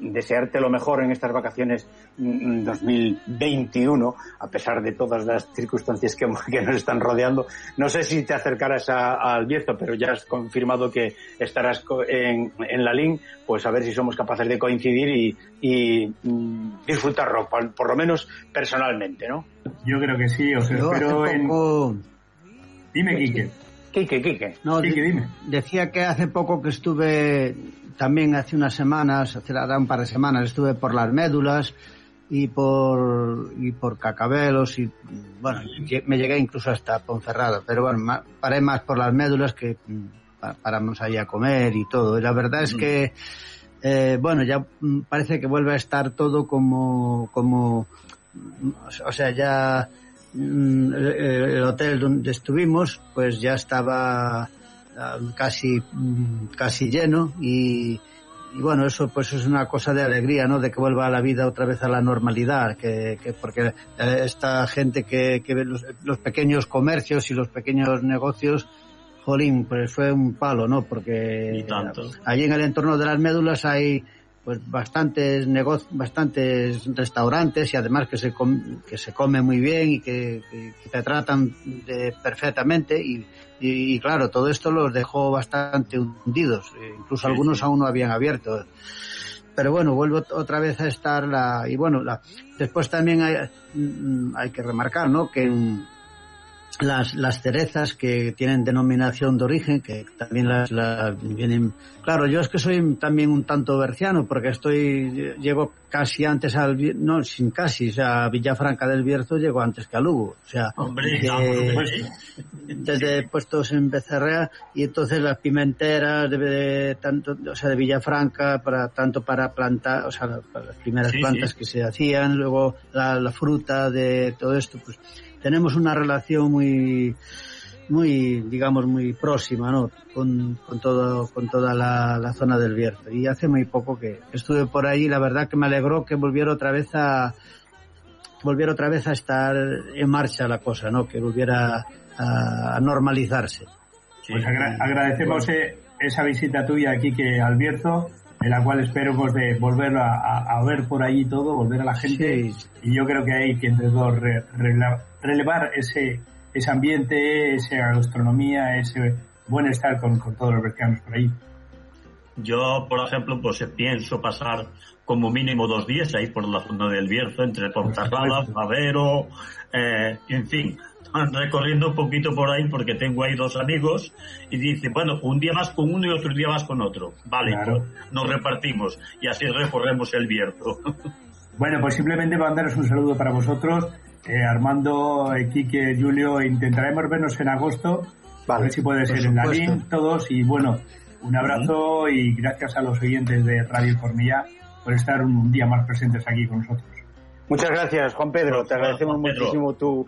desearte lo mejor en estas vacaciones mm, 2021, a pesar de todas las circunstancias que, [laughs] que nos están rodeando. No sé si te acercarás a- al Bierzo, pero ya has confirmado que estarás co- en, en la LIN, pues a ver si somos capaces de coincidir y, y, mm, disfrutarlo, por, por lo menos personalmente, ¿no? Yo creo que sí, os Yo espero en... Dime, Quique. Quique, Quique. No, Quique, de- dime. Decía que hace poco que estuve, también hace unas semanas, hace un par de semanas, estuve por las médulas y por, y por Cacabelos y, bueno, me llegué incluso hasta Ponferrada, pero bueno, paré más por las médulas que mm, pa- paramos ahí a comer y todo. Y la verdad es que, eh, bueno, ya mm, parece que vuelve a estar todo como, como, mm, o sea, ya mm, el, el hotel donde estuvimos, pues ya estaba ah, casi mm, casi lleno y, y bueno eso pues es una cosa de alegría no de que vuelva a la vida otra vez a la normalidad que, que porque eh, esta gente que, que ve los, los pequeños comercios y los pequeños negocios jolín pues fue un palo no porque Y tanto. allí en el entorno de las médulas hay pues bastantes negocios, bastantes restaurantes y además que se com- que se come muy bien y que, que- que te tratan de, perfectamente y, y, y claro todo esto los dejó bastante hundidos eh, incluso algunos aún no habían abierto. Pero bueno vuelvo otra vez a estar la y bueno la después también hay, mm, hay que remarcar no que en, las, las cerezas que tienen denominación de origen, que también las, las vienen... Claro, yo es que soy también un tanto berciano, porque estoy, llego casi antes al, no, sin casi, o sea, a Villafranca del Bierzo llego antes que a Lugo, o sea, Hombre, que- no, desde puestos en Becerrea y entonces las pimenteras de, de tanto o sea de Villafranca para tanto para plantar o sea para las primeras Sí, plantas sí. que se hacían luego la, la fruta de todo esto pues tenemos una relación muy muy digamos muy próxima no con, con todo con toda la, la zona del Bierzo. Y hace muy poco que estuve por ahí la verdad que me alegró que volviera otra vez a volviera otra vez a estar en marcha la cosa no que volviera a, a normalizarse. Pues agra agradecemos eh, esa visita tuya aquí que al Bierzo, en la cual espero pues, de volver a, a, a, ver por allí todo, volver a la gente. Sí. Y yo creo que hay que entre todos re, rele, relevar ese, ese ambiente, esa gastronomía, ese buen estar con, con todos los bercanos por ahí. Yo, por ejemplo, pues pienso pasar como mínimo dos días ahí por la zona del Bierzo, entre Tortasalas, Favero, eh, en fin, recorriendo un poquito por ahí porque tengo ahí dos amigos y dice, bueno, un día más con uno y otro día más con otro. Vale, Claro. pues nos repartimos y así recorremos el Bierzo. [laughs] Bueno, pues simplemente mandaros un saludo para vosotros. Eh, Armando, eh, Quique, Julio, intentaremos vernos en agosto. a ver si puede ser en la. LIN, todos. Y bueno, un abrazo y gracias a los oyentes de Radio Cornilla por estar un día más presentes aquí con nosotros. Muchas gracias, Juan Pedro. Te agradecemos Pedro. muchísimo tu,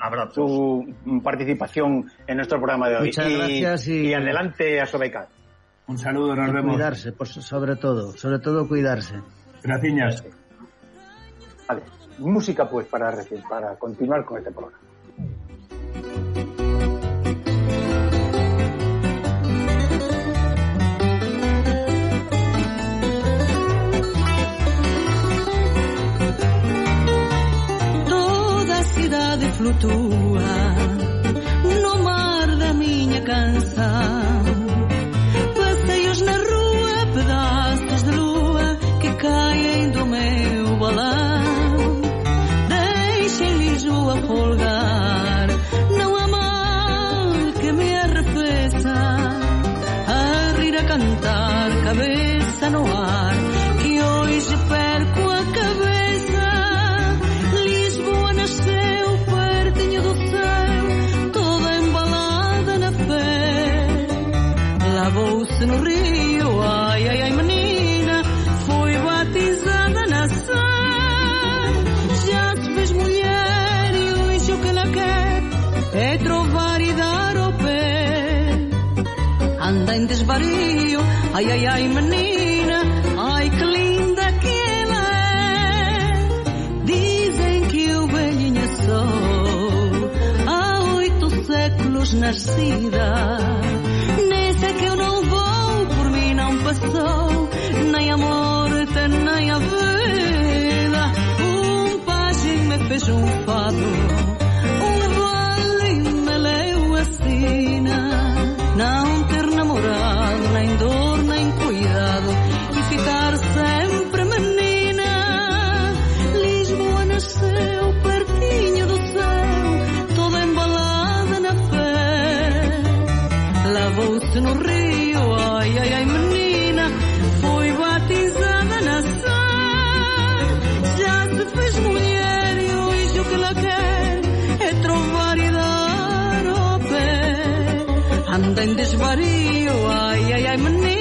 participación en nuestro programa de hoy. Muchas y, gracias y- y adelante a Sobecat. Un saludo, nos vemos. Cuidarse, pues, sobre todo, sobre todo cuidarse. Gracias. Vale. Música, pues, para, para continuar con este programa. saudade flutúa no mar da miña canção Passeios na rua, pedaços de lua que caem do meu balão Deixem Lisboa folgar, não há mal que me arrefeça. A rir, a cantar, cabeça no ar. Lavou-se no rio, ai, ai, ai, menina, foi batizada na Sé. Já se fez mulher e o que ela quer é trovar e dar ao pé. Anda em desvario, ai, ai, ai, menina, ai, que linda que ela é. Dizem que eu velhinha sou, há oito séculos nascida. corazón Non hai amor, ten non hai a vida Un paxen me fez un fado mendis bari wai ai ai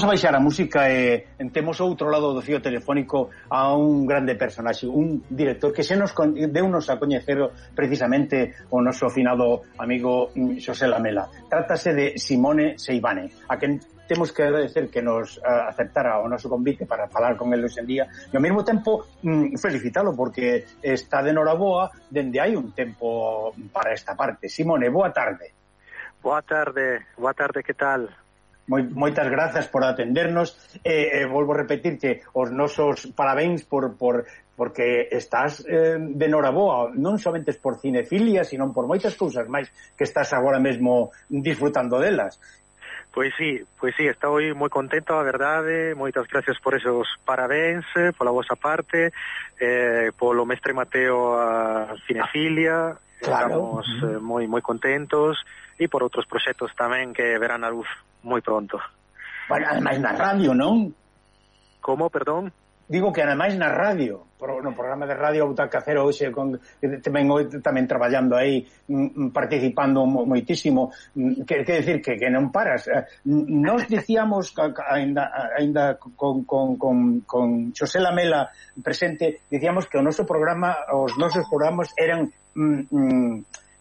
Vamos a baixar a música e temos outro lado do fío telefónico a un grande personaxe, un director que se nos deu-nos a coñecer precisamente o noso finado amigo mm, Xosé Lamela. Trátase de Simone Seibane, a quen temos que agradecer que nos uh, aceptara o noso convite para falar con el hoxe en día e ao mesmo tempo mm, felicitalo porque está de noraboa dende hai un tempo para esta parte. Simone, boa tarde. Boa tarde, boa tarde, que tal? moi, moitas grazas por atendernos e, eh, eh, volvo a repetirte os nosos parabéns por, por porque estás eh, de noraboa, non somente por cinefilia, sino por moitas cousas máis que estás agora mesmo disfrutando delas. Pois sí, pois sí, estou moi contento, a verdade, moitas gracias por esos parabéns, eh, pola vosa parte, eh, polo mestre Mateo a Cinefilia, claro. estamos eh, moi moi contentos, e por outros proxectos tamén que verán a luz moi pronto. Bueno, ademais na radio, non? Como, perdón? Digo que ademais na radio, pro, no programa de radio Butaca Cero hoxe con, tamén tamén traballando aí, mm, mm, participando mo, moitísimo, mm, quer que decir que, que non paras. Eh, nos dicíamos aínda aínda con, con, con, con Xosé Lamela presente, dicíamos que o noso programa, os nosos programas eran mm, mm,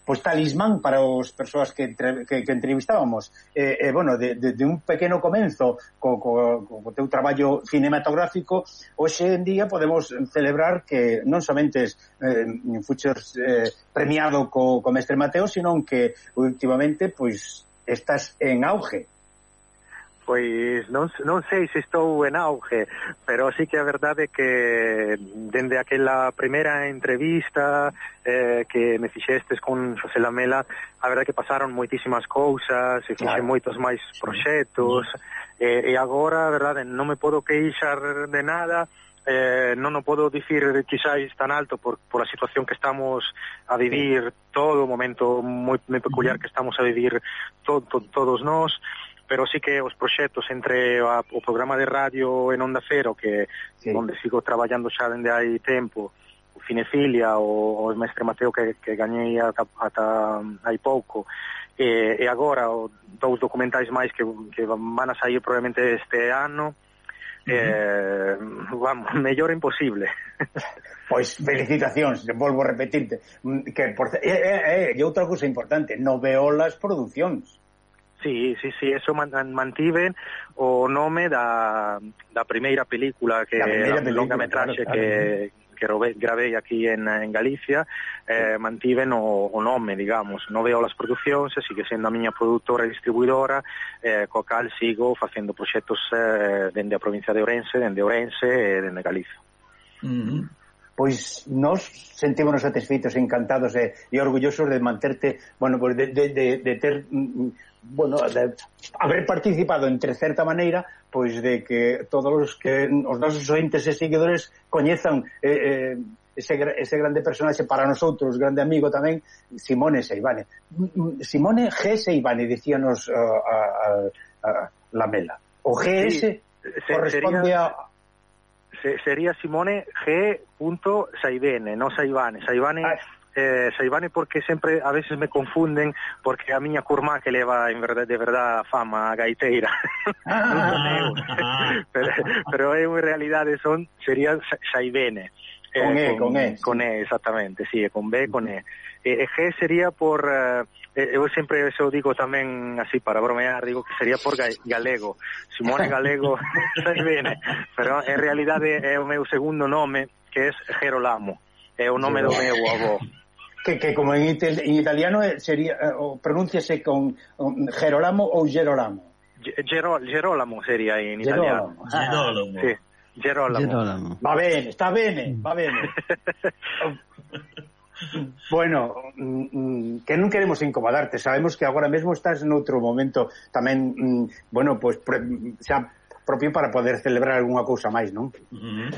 pois talismán para os persoas que, entre, que, que entrevistábamos. E, eh, eh, bueno, de, de, de un pequeno comenzo co, co, co teu traballo cinematográfico, hoxe en día podemos celebrar que non somente eh, Futures eh, premiado co, co mestre Mateo, sino que últimamente pois estás en auge pois non, non sei se estou en auge, pero sí que a verdade é que dende aquela primeira entrevista eh, que me fixestes con José Lamela, a verdade que pasaron moitísimas cousas, e fixe claro. moitos máis proxectos, sí. e, e agora, a verdade, non me podo queixar de nada, eh, non o podo dicir quizáis tan alto por, por a situación que estamos a vivir todo o momento moi, moi peculiar que estamos a vivir to, to, todos nós pero sí que os proxectos entre a, o programa de radio en Onda Cero que sí. onde sigo traballando xa dende hai tempo o Cinefilia o, o mestre Mateo que, que gañei ata, ata hai pouco e, e agora o, dous documentais máis que, que van a sair probablemente este ano eh, vamos, [laughs] mellor imposible. Pois felicitacións, volvo a repetirte que por, eh, eh, eh, e outra cousa importante, noveolas producións. Sí, sí, sí, eso mantiven o nome da, da primeira película que da primeira película, longa metraxe claro, claro. que que gravei aquí en, en Galicia eh, mantiven o, o nome, digamos. Non veo as producións, sigue sendo a miña produtora e distribuidora eh, co cal sigo facendo proxectos eh, dende a provincia de Ourense, dende Ourense e dende Galicia. Uh pois nós sentímonos satisfeitos, encantados e, e orgullosos de manterte, bueno, pues de, de, de, de ter mm, mm, bueno, de haber participado entre certa maneira pois de que todos os que os nosos ointes e seguidores coñezan eh, eh, ese, ese grande personaxe para nosotros, grande amigo tamén, Simone Seivane. Simone G. Seivane, dicíanos uh, a, a, a Lamela. O GS sí, se, corresponde sería, a... Se, sería Simone G. Saivene, non Saivane. Saivane... Ah, eh, Saibane porque sempre a veces me confunden porque a miña curmá que leva en verdade de verdade fama a gaiteira. Ah, [laughs] ah, [laughs] pero, pero é realidade son sería Saibene. Eh, con, E, con, con E. Con E, exactamente, sí, con B, con E. E, e G sería por... Eh, eh, eu sempre eso digo tamén así para bromear, digo que sería por ga galego. Simone [laughs] Galego, sai bene, pero en realidade é o meu segundo nome, que é Gerolamo é o nome do meu avó. [laughs] Que, que como en, itel, en italiano eh, sería eh, o pronunciase con Gerolamo ou Gerolamo. Gerol, Gerolamo sería en italiano. Gerolamo. Ah. Gerolamo. Sí. Gerolamo. Gerolamo. Va bene, está bene, mm. va bene. [laughs] Bueno, mm, mm, que non queremos incomodarte, sabemos que agora mesmo estás noutro momento tamén, bueno, pois pues, xa propio para poder celebrar algunha cousa máis, non? Uh -huh.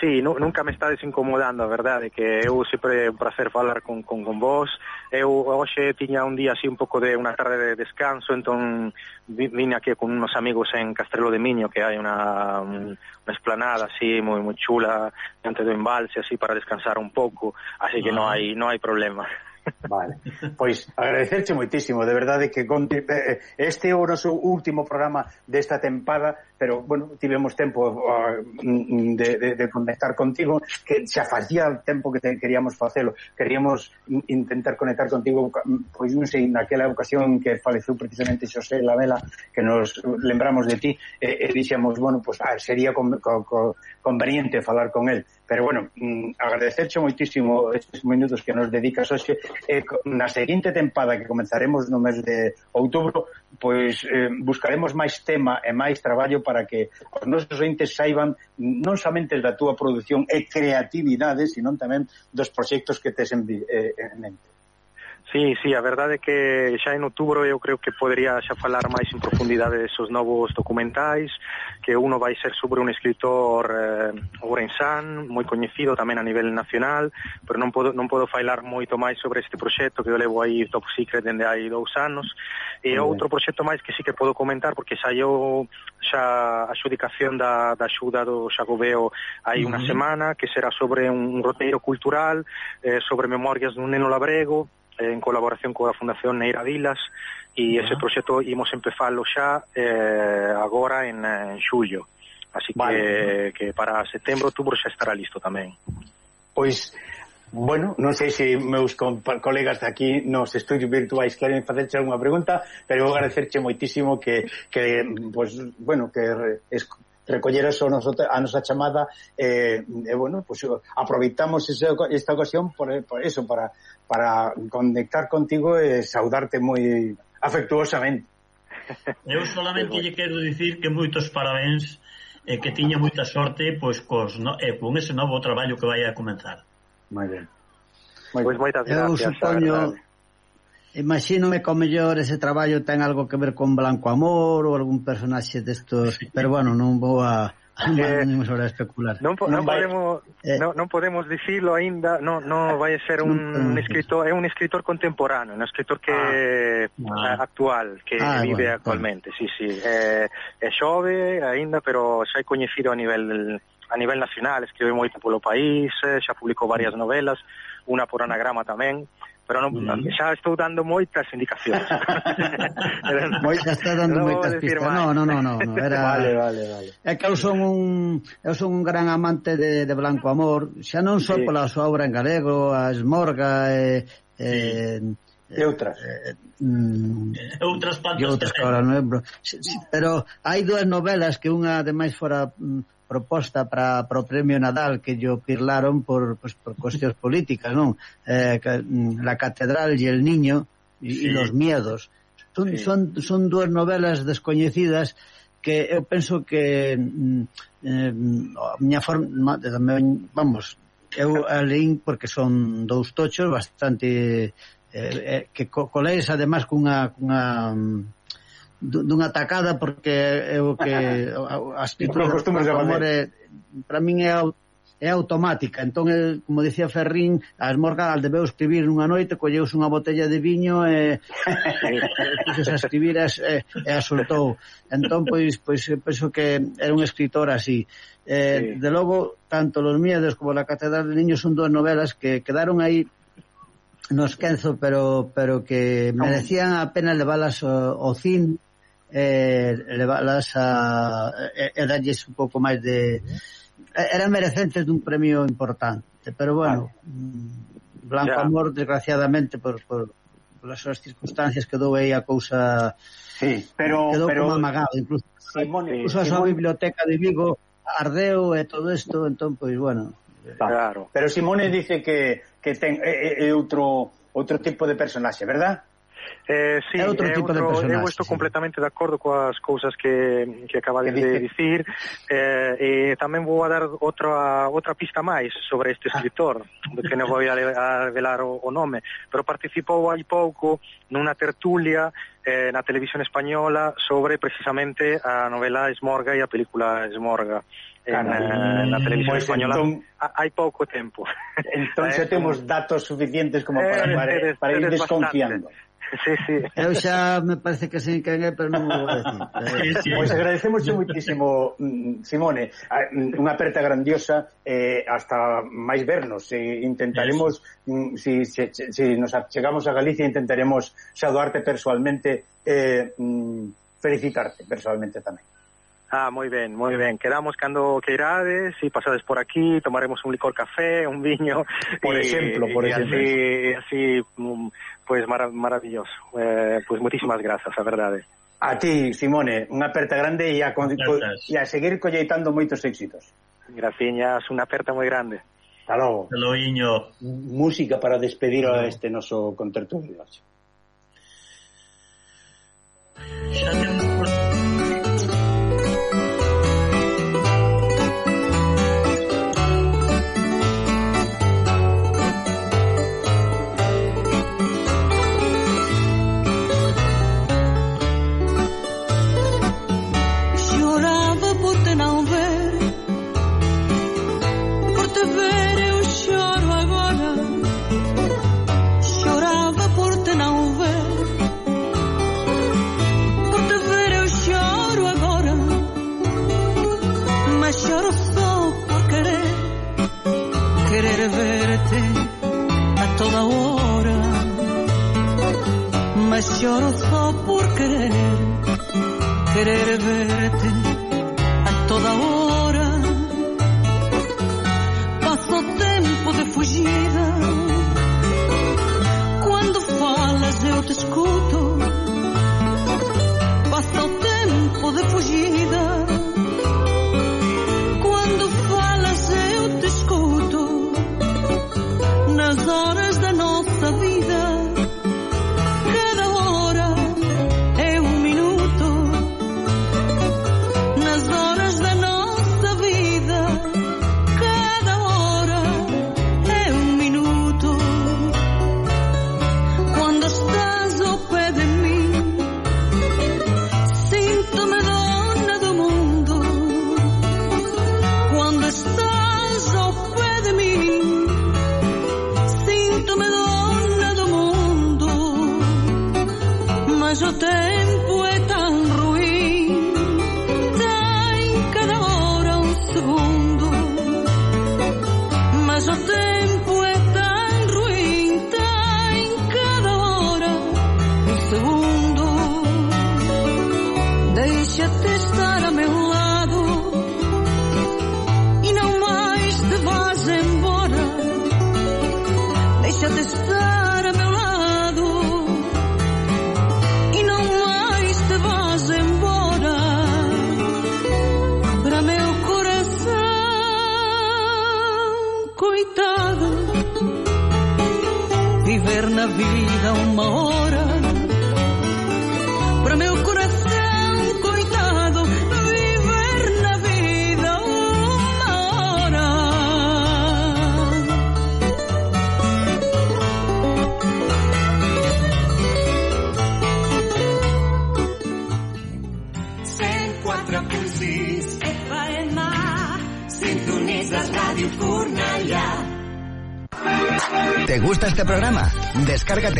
Sí, nu nunca me estades incomodando, a verdade, que eu sempre é un placer falar con, con, con vos. Eu hoxe tiña un día así un pouco de unha tarde de descanso, entón vine aquí con unos amigos en Castrelo de Miño, que hai unha, unha esplanada así moi moi chula diante do embalse así para descansar un pouco, así que ah. non hai non hai problema. [laughs] Vale. Pois agradecerche moitísimo, de verdade que eh, este é o noso último programa desta tempada pero bueno, tivemos tempo uh, de, de, de conectar contigo que xa facía tempo que te queríamos facelo. Queríamos intentar conectar contigo mm, pois non sei, naquela ocasión que faleceu precisamente Xosé Lamela que nos lembramos de ti e, e dixemos, bueno, pues, ah, sería con, con, con, conveniente falar con él pero bueno, agradecerche moitísimo estes minutos que nos dedicas hoxe eh, na seguinte tempada que comenzaremos no mes de outubro pois eh, buscaremos máis tema e máis traballo para que os nosos ointes saiban non somente da túa produción e creatividade, senón tamén dos proxectos que tes en, eh, en mente. Sí, sí, a verdade é que xa en outubro eu creo que podería xa falar máis en profundidade esos novos documentais, que uno vai ser sobre un escritor eh, orensán, moi coñecido tamén a nivel nacional, pero non podo, non podo falar moito máis sobre este proxecto que eu levo aí top secret dende hai dous anos, e Muy outro proxecto máis que sí que podo comentar, porque saiu xa a xudicación da, da xuda do Xagobeo hai unha semana, que será sobre un roteiro cultural, eh, sobre memorias dun neno labrego, en colaboración coa Fundación Neira Vilas e ese proxecto imos empezalo xa eh, agora en, en xullo. Así vale. que, que para setembro, outubro xa estará listo tamén. Pois, bueno, non sei se meus colegas de aquí nos estudios virtuais queren facerche unha pregunta, pero vou agradecerche moitísimo que, que pois, bueno, que es, recolleras o nosotra, a nosa chamada eh, e, eh, bueno, pues, aproveitamos esa, esta ocasión por, por eso, para para conectar contigo e saudarte moi afectuosamente. [laughs] Eu solamente lle quero dicir que moitos parabéns e que tiña moita sorte pois cos no, e con ese novo traballo que vai a comenzar. Moi ben. Moi pois moitas gracias. Eu supoño Imagínome que ao mellor ese traballo ten algo que ver con Blanco Amor ou algún personaxe destos, pero bueno, non vou a andemos ahora a especular. Non, po, non, non vai, podemos eh, non, non podemos dicilo aínda, non, non vai ser un, un escritor, é un escritor contemporáneo, un escritor que ah, ah, actual, que ah, vive bueno, actualmente, bueno. sí, sí. Eh, é, é xove aínda, pero xa é coñecido a nivel a nivel nacional, escribe moito polo país, eh, xa publicou varias novelas, unha por anagrama tamén, pero non, mm. xa estou dando moitas indicacións. [laughs] Moi xa está dando moitas pistas. Non, non, non, no, no, era [laughs] Vale, vale, vale. É que eu son un eu son un gran amante de de Blanco Amor, xa non só sí. pola súa obra en galego, a Esmorga e eh, sí. Eh, e outras. Eh, mm, outras tantas. E outras que agora non lembro. Pero hai dúas novelas que unha ademais fora mm, proposta para, para o Premio Nadal que yo pirlaron por, pues, por cuestións políticas, non? Eh, mm, la Catedral e el Niño e sí. los miedos. Son, sí. son, son dúas novelas descoñecidas que eu penso que mm, eh, mm, a miña forma de, vamos, eu a leín porque son dous tochos bastante eh, eh, que co coleis además cunha cunha dunha tacada porque é o que [laughs] as pinturas de amor é, para min é é automática. Entón, é, como dicía Ferrín, a Esmorgadal debeu escribir nunha noite, colleus unha botella de viño e, [laughs] e, e puxos a escribir e, e a soltou. Entón, pois, pois eh, penso que era un escritor así. Eh, sí. De logo, tanto Los Miedos como La Catedral de Niños son dúas novelas que quedaron aí no esquenzo, pero pero que merecían a pena levalas ao, ao cine eh, levalas a e, e darlles un pouco máis de eran merecentes dun premio importante, pero bueno, vale. Blanco ya. Amor desgraciadamente por, por as súas circunstancias quedou aí a cousa Sí, pero quedou pero como amagado, incluso, Simone, incluso a súa biblioteca de Vigo ardeu e todo isto, entón pois bueno. Claro. Pero Simone dice que que ten é, é outro outro tipo de personaxe, ¿verdad? Eh, sí, é outro é tipo outro, de personaxe. Eu estou sí. completamente de acordo coas cousas que, que acaba de dicir. Eh, e tamén vou a dar outra, outra pista máis sobre este ah. escritor, de que non vou a, a revelar o, o nome, pero participou hai pouco nunha tertulia eh, na televisión española sobre precisamente a novela Esmorga e a película Esmorga. Caramba. Eh, na televisión pues española entón, hai pouco tempo. Entón [laughs] eh, xa temos datos suficientes como para, para, para ir desconfiando. Bastante. Sí, sí. Eu xa me parece que sei quen é, pero non vou decir. Sí, sí. Pois agradecemos moitísimo, mm, Simone, mm, unha aperta grandiosa, eh, hasta máis vernos. E intentaremos, mm, si, si, si nos chegamos a Galicia, intentaremos saudarte personalmente, eh, felicitarte personalmente tamén. Ah, moi ben, moi ben. Quedamos cando queirades, e pasades por aquí, tomaremos un licor café, un viño... [laughs] Por y, exemplo, por y exemplo. Así, así pues mar, maravilloso. Eh, pues moitísimas grazas, a verdade. Eh. A ti, Simone, unha aperta grande e a, e a seguir colleitando moitos éxitos. Graciñas, unha aperta moi grande. Hasta logo. Hasta logo, Música para despedir a este noso contertulio. Xa lloro só por querer, querer verte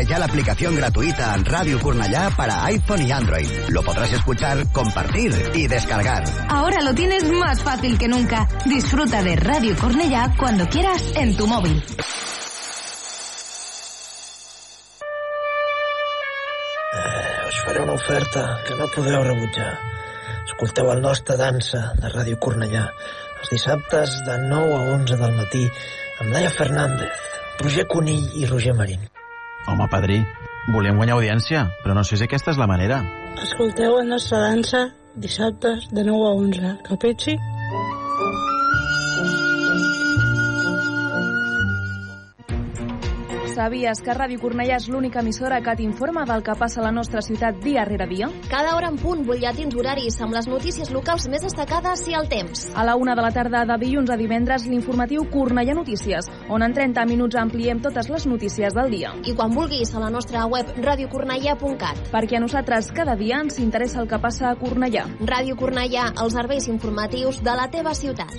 ya la aplicación gratuita Radio Curnallá para iPhone y Android. Lo podrás escuchar, compartir y descargar. Ahora lo tienes más fácil que nunca. Disfruta de Radio Cornellà cuando quieras en tu móvil. Eh, us faré una oferta que no podeu rebutjar. Escolteu el nostre dansa de Ràdio Cornellà els dissabtes de 9 a 11 del matí amb Laia Fernández, Roger Conill i Roger Marín. Home, padrí, volem guanyar audiència, però no sé si aquesta és la manera. Escolteu la nostra dansa dissabtes de 9 a 11. Capitxi? Sabies que Ràdio Cornellà és l'única emissora que t'informa del que passa a la nostra ciutat dia rere dia? Cada hora en punt, butlletins horaris amb les notícies locals més destacades i el temps. A la una de la tarda de dilluns a divendres, l'informatiu Cornellà Notícies, on en 30 minuts ampliem totes les notícies del dia. I quan vulguis a la nostra web radiocornellà.cat. Perquè a nosaltres cada dia ens interessa el que passa a Cornellà. Ràdio Cornellà, els serveis informatius de la teva ciutat.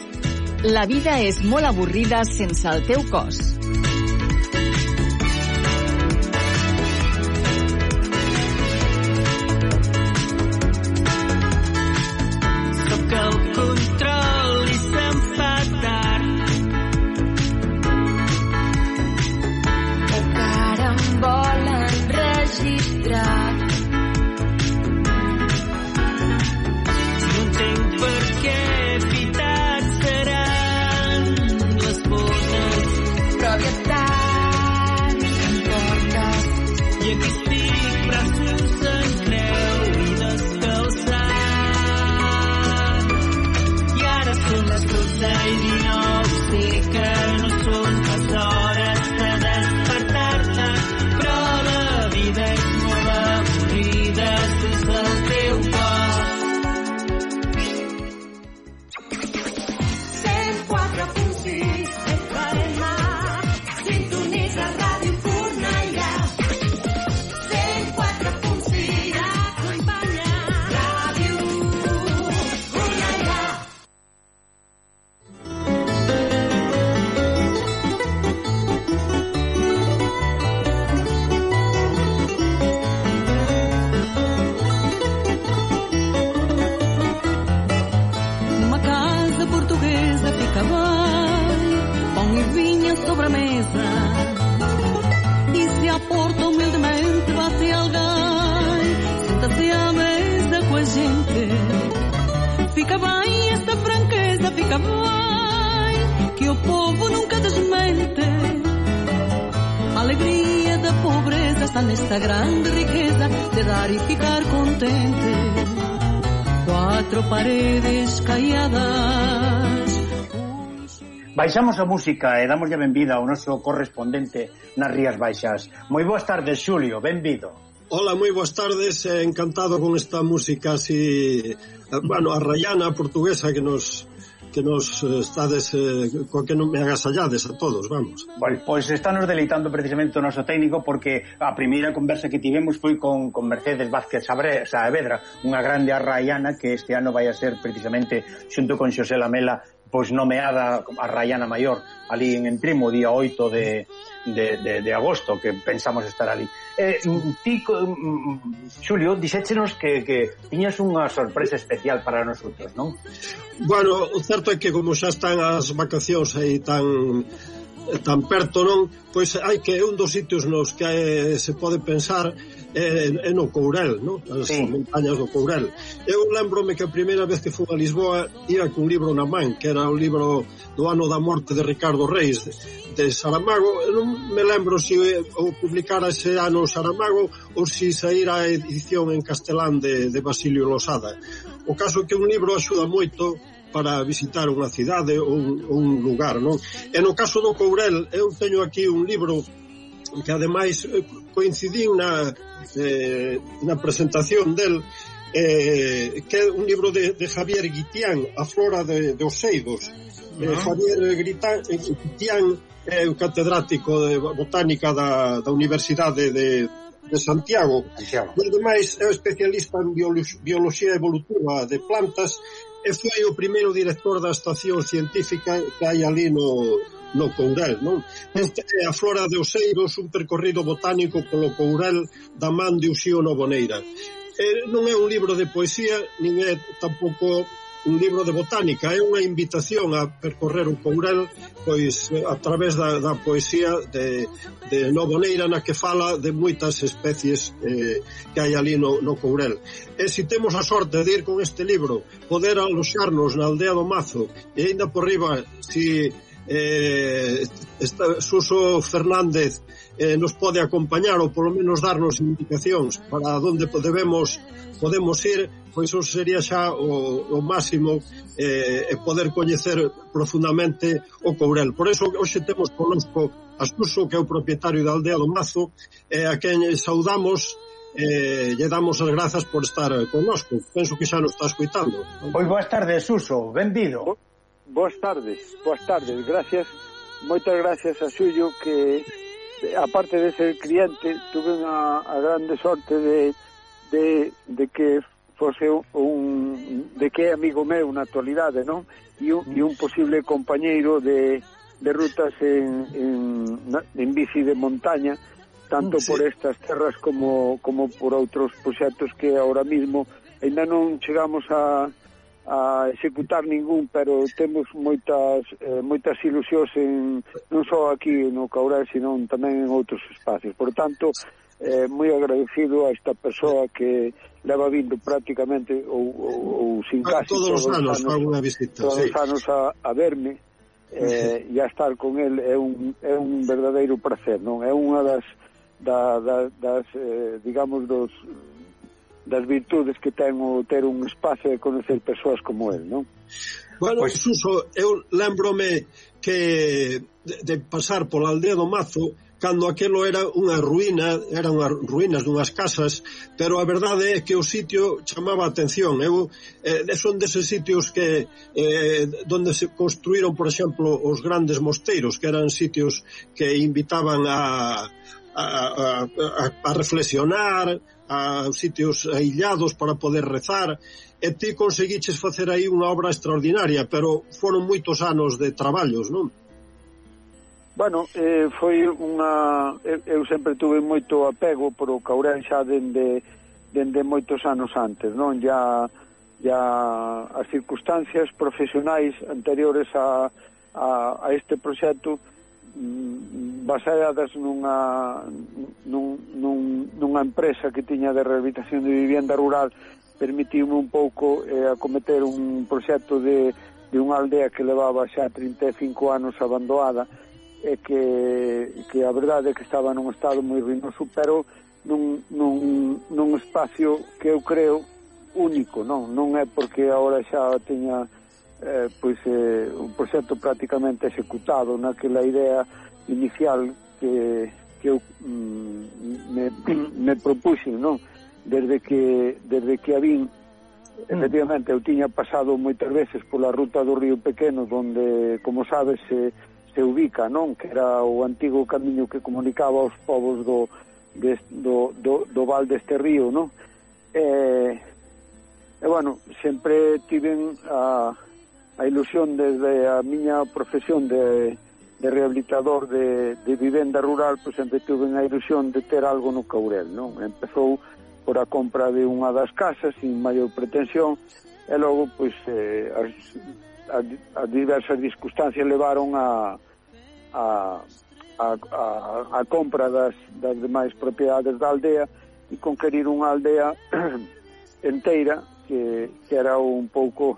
La vida és molt avorrida sense el teu cos. Baixamos a música e damos a benvida ao noso correspondente nas Rías Baixas. Moi boas tardes, Xulio, benvido. Ola, moi boas tardes, encantado con esta música así, eh, bueno, a rayana portuguesa que nos que nos eh, estades eh, coa que non me agasallades a todos, vamos. Pois, pois estános deleitando precisamente o noso técnico porque a primeira conversa que tivemos foi con, con Mercedes Vázquez Sabre, Saavedra, unha grande arraiana que este ano vai a ser precisamente xunto con Xosé Lamela pois nomeada a Rayana Maior ali en Entrimo día 8 de, de, de, de agosto que pensamos estar ali eh, mm, ti mm, mm, Xulio dixéchenos que, que tiñas unha sorpresa especial para nosotros non? Bueno, o certo é que como xa están as vacacións aí tan tan perto non pois hai que é un dos sitios nos que eh, se pode pensar é, é no Courel, no? as sí. montañas do Courel. Eu lembrome que a primeira vez que fui a Lisboa ia cun libro na man, que era o libro do ano da morte de Ricardo Reis de, de Saramago. Eu non me lembro se o publicara ese ano Saramago ou se saíra a edición en castelán de, de Basilio Losada. O caso que un libro axuda moito para visitar unha cidade ou un, un lugar, non? E no caso do Courel, eu teño aquí un libro que ademais eh, coincidiu na, eh, na presentación del eh, que é un libro de, de Javier Guitián A flora de, de Oseidos eh, uh -huh. Javier Guitián eh, é eh, o catedrático de botánica da, da Universidade de, de Santiago. Santiago. E ademais é o especialista en biolo, biología evolutiva de plantas e foi o primeiro director da estación científica que hai ali no, no Courel, non? Esta é a Flora de Oseiros, un percorrido botánico polo Courel da man de Uxío Novoneira. Eh, non é un libro de poesía, nin é tampouco un libro de botánica, é unha invitación a percorrer o Courel pois a través da, da poesía de, de Novoneira na que fala de moitas especies eh, que hai ali no, no Courel. E se temos a sorte de ir con este libro, poder aloxarnos na aldea do Mazo e ainda por riba, se si eh, esta, Suso Fernández eh, nos pode acompañar ou polo menos darnos indicacións para onde podemos podemos ir, pois iso sería xa o, o máximo eh, e poder coñecer profundamente o Courel. Por eso hoxe temos conosco a Suso, que é o propietario da aldea do Mazo, eh, a quen saudamos eh, lle damos as grazas por estar connosco. Penso que xa nos está escuitando. Pois boas tardes, Suso. Benvido boas tardes, boas tardes, gracias, moitas gracias a Xullo que, aparte de ser cliente, tuve unha a grande sorte de, de, de que fose un de que é amigo meu na actualidade, non? E un, e un posible compañeiro de, de rutas en, en, en bici de montaña, tanto sí. por estas terras como, como por outros proxectos que ahora mismo ainda non chegamos a, a executar ningún, pero temos moitas eh, moitas ilusións en non só aquí no Caurel, sino tamén en outros espacios. Por tanto, eh, moi agradecido a esta persoa que leva vindo prácticamente ou, ou, ou sin casi todos, todos os anos, anos unha visita, todos sí. os anos a, a verme eh, e a estar con el é un, é un verdadeiro placer, non? É unha das da, da, das eh, digamos dos das virtudes que ten o ter un espazo e conocer persoas como el, non? Bueno, pues... Suso, eu lembrome que de, de pasar pola aldea do Mazo cando aquilo era unha ruína, eran unhas ruínas dunhas casas, pero a verdade é que o sitio chamaba a atención. Eu eh, son deses sitios que eh onde se construíron, por exemplo, os grandes mosteiros, que eran sitios que invitaban a a, a, a reflexionar, a sitios aillados para poder rezar e ti conseguiches facer aí unha obra extraordinaria, pero foron moitos anos de traballos, non? Bueno, eh, foi unha... Eu sempre tuve moito apego por o Caurén xa dende, dende moitos anos antes, non? Ya, ya as circunstancias profesionais anteriores a, a, a este proxecto baseadas nunha, nun, nun, nunha empresa que tiña de rehabilitación de vivienda rural permitiume un pouco eh, acometer un proxecto de, de unha aldea que levaba xa 35 anos abandonada e que, que a verdade é que estaba nun estado moi ruinoso pero nun, nun, nun espacio que eu creo único non, non é porque agora xa teña eh, pois, eh, un proxecto prácticamente executado naquela idea inicial que, que eu mm, me, [clears throat] me propuxen, non? Desde que, desde que a vin mm. efectivamente eu tiña pasado moitas veces pola ruta do río pequeno donde, como sabes, se, se ubica, non? Que era o antigo camiño que comunicaba os povos do, de, do, do, do val deste río, non? E, e bueno, sempre tiven a, a ilusión desde a miña profesión de, de rehabilitador de, de vivenda rural, pois sempre tuve unha ilusión de ter algo no Caurel, non? Empezou por a compra de unha das casas sin maior pretensión e logo, pois, eh, as, a, a diversas circunstancias levaron a, a, a, a, a compra das, das demais propiedades da aldea e conquerir unha aldea [clears throat] enteira que, que era un pouco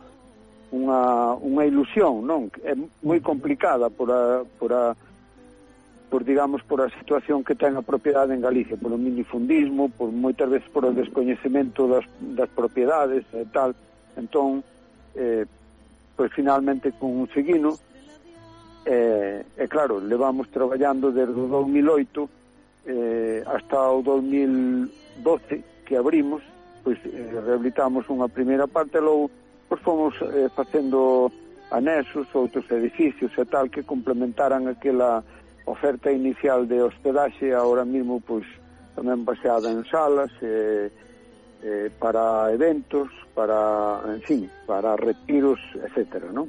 unha, unha ilusión, non? É moi complicada por a, por a por digamos por a situación que ten a propiedade en Galicia, polo minifundismo, por moitas veces por o descoñecemento das, das propiedades e tal. Entón, eh, pois finalmente con un seguino, eh, e claro, levamos traballando desde o 2008 eh, hasta o 2012 que abrimos, pois eh, rehabilitamos unha primeira parte, logo pois fomos eh, facendo anexos, outros edificios e tal que complementaran aquela oferta inicial de hospedaxe ahora mismo pois tamén baseada en salas e eh, eh, para eventos, para, en fin, para retiros, etcétera, non?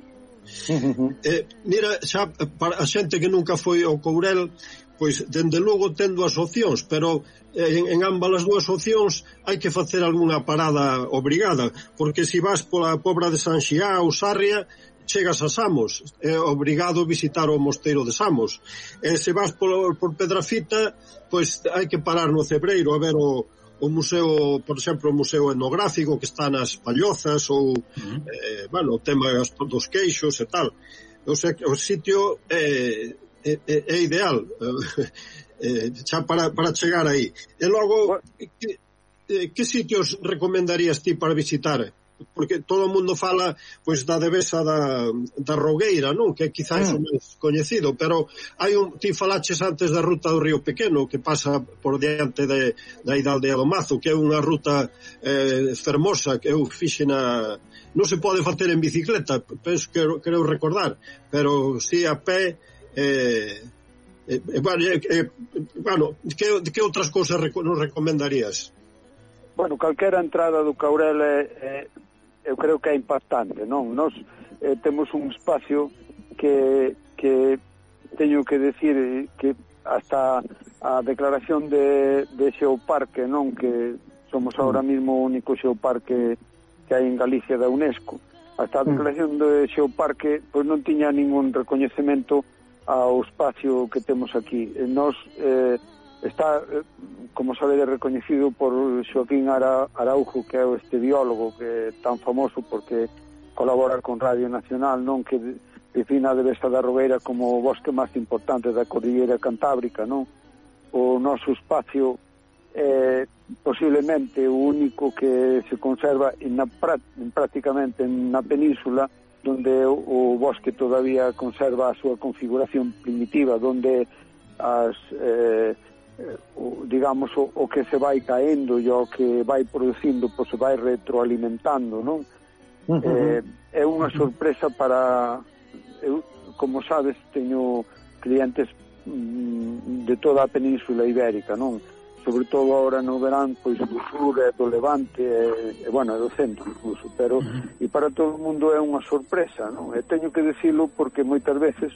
eh, mira, xa para a xente que nunca foi ao Courel Pois, dende logo, tendo as opcións, pero eh, en, en ambas as dúas opcións hai que facer algunha parada obrigada, porque se si vas pola pobra de San Xiá ou Sarria, chegas a Samos, é obrigado visitar o mosteiro de Samos. E se vas por, por Pedrafita, pois hai que parar no Cebreiro a ver o, o museo, por exemplo, o museo etnográfico que está nas Pallozas ou, uh -huh. eh, bueno, o tema dos queixos e tal. O, sea, o sitio eh, é, é, é ideal. Eh, eh, xa para, para chegar aí. E logo que, que sitios recomendarías ti para visitar? Porque todo o mundo fala pois da devesa da, da Rogueira, non? Que quizás é o mm. máis coñecido, pero hai un ti falaches antes da ruta do Río Pequeno que pasa por diante de, da Hidaldea do Mazo, que é unha ruta eh, fermosa que eu fixe na non se pode facer en bicicleta, penso que creo recordar, pero si a pé Eh, eh, eh, bueno, eh, eh, bueno, que, que outras cousas nos recomendarías? Bueno, calquera entrada do Caurel é, é, eu creo que é impactante, non? Nos eh, temos un espacio que, que teño que decir que hasta a declaración de, de Xeoparque, non? Que somos ahora mm. mismo o único xeoparque que hai en Galicia da UNESCO. Hasta a mm. declaración de Xeoparque, pois non tiña ningún recoñecemento ao espacio que temos aquí. Eh, nos eh, está, eh, como sabedes, recoñecido por Xoaquín Ara, Araujo, que é este biólogo que é tan famoso porque colabora con Radio Nacional, non que defina a Devesa da Rogueira como o bosque máis importante da Cordillera Cantábrica, non? O noso espacio eh, posiblemente o único que se conserva en na, prácticamente na península donde o bosque todavía conserva a súa configuración primitiva, donde as eh, o, digamos o, o que se vai caendo e o que vai producindo pois se vai retroalimentando, non? Uh -huh. eh, é unha sorpresa para eu, como sabes, teño clientes mm, de toda a península ibérica, non? sobre todo agora no verán, pois do sur e do levante e, e bueno, e do centro incluso, pero uh -huh. e para todo o mundo é unha sorpresa, non? E eh, teño que dicilo porque moitas veces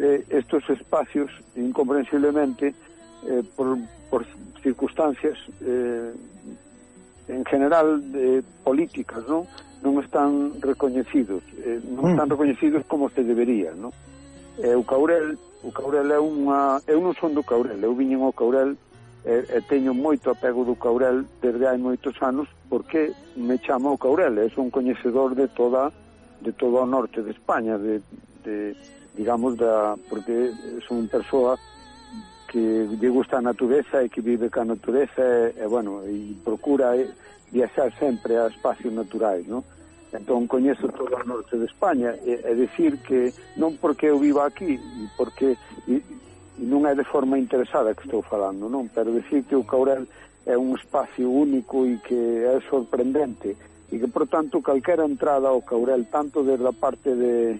eh, estos espacios incomprensiblemente eh, por, por circunstancias eh, en general de políticas, non? Non están recoñecidos, eh, non están mm. recoñecidos como se debería, non? E eh, o Caurel, o Caurel é unha, eu non son do Caurel, eu viñen ao Caurel e, e teño moito apego do Caurel desde hai moitos anos porque me chamo Caurel é un coñecedor de toda de todo o norte de España de, de digamos da porque son persoa que lle gusta a natureza e que vive ca natureza e, e bueno, e procura e, viaxar sempre a espacios naturais, non? Entón, coñezo todo o norte de España, e, e decir que non porque eu viva aquí, porque e, non é de forma interesada que estou falando, non? Pero decir que o Caurel é un espacio único e que é sorprendente e que, por tanto, calquera entrada ao Caurel, tanto desde a parte de,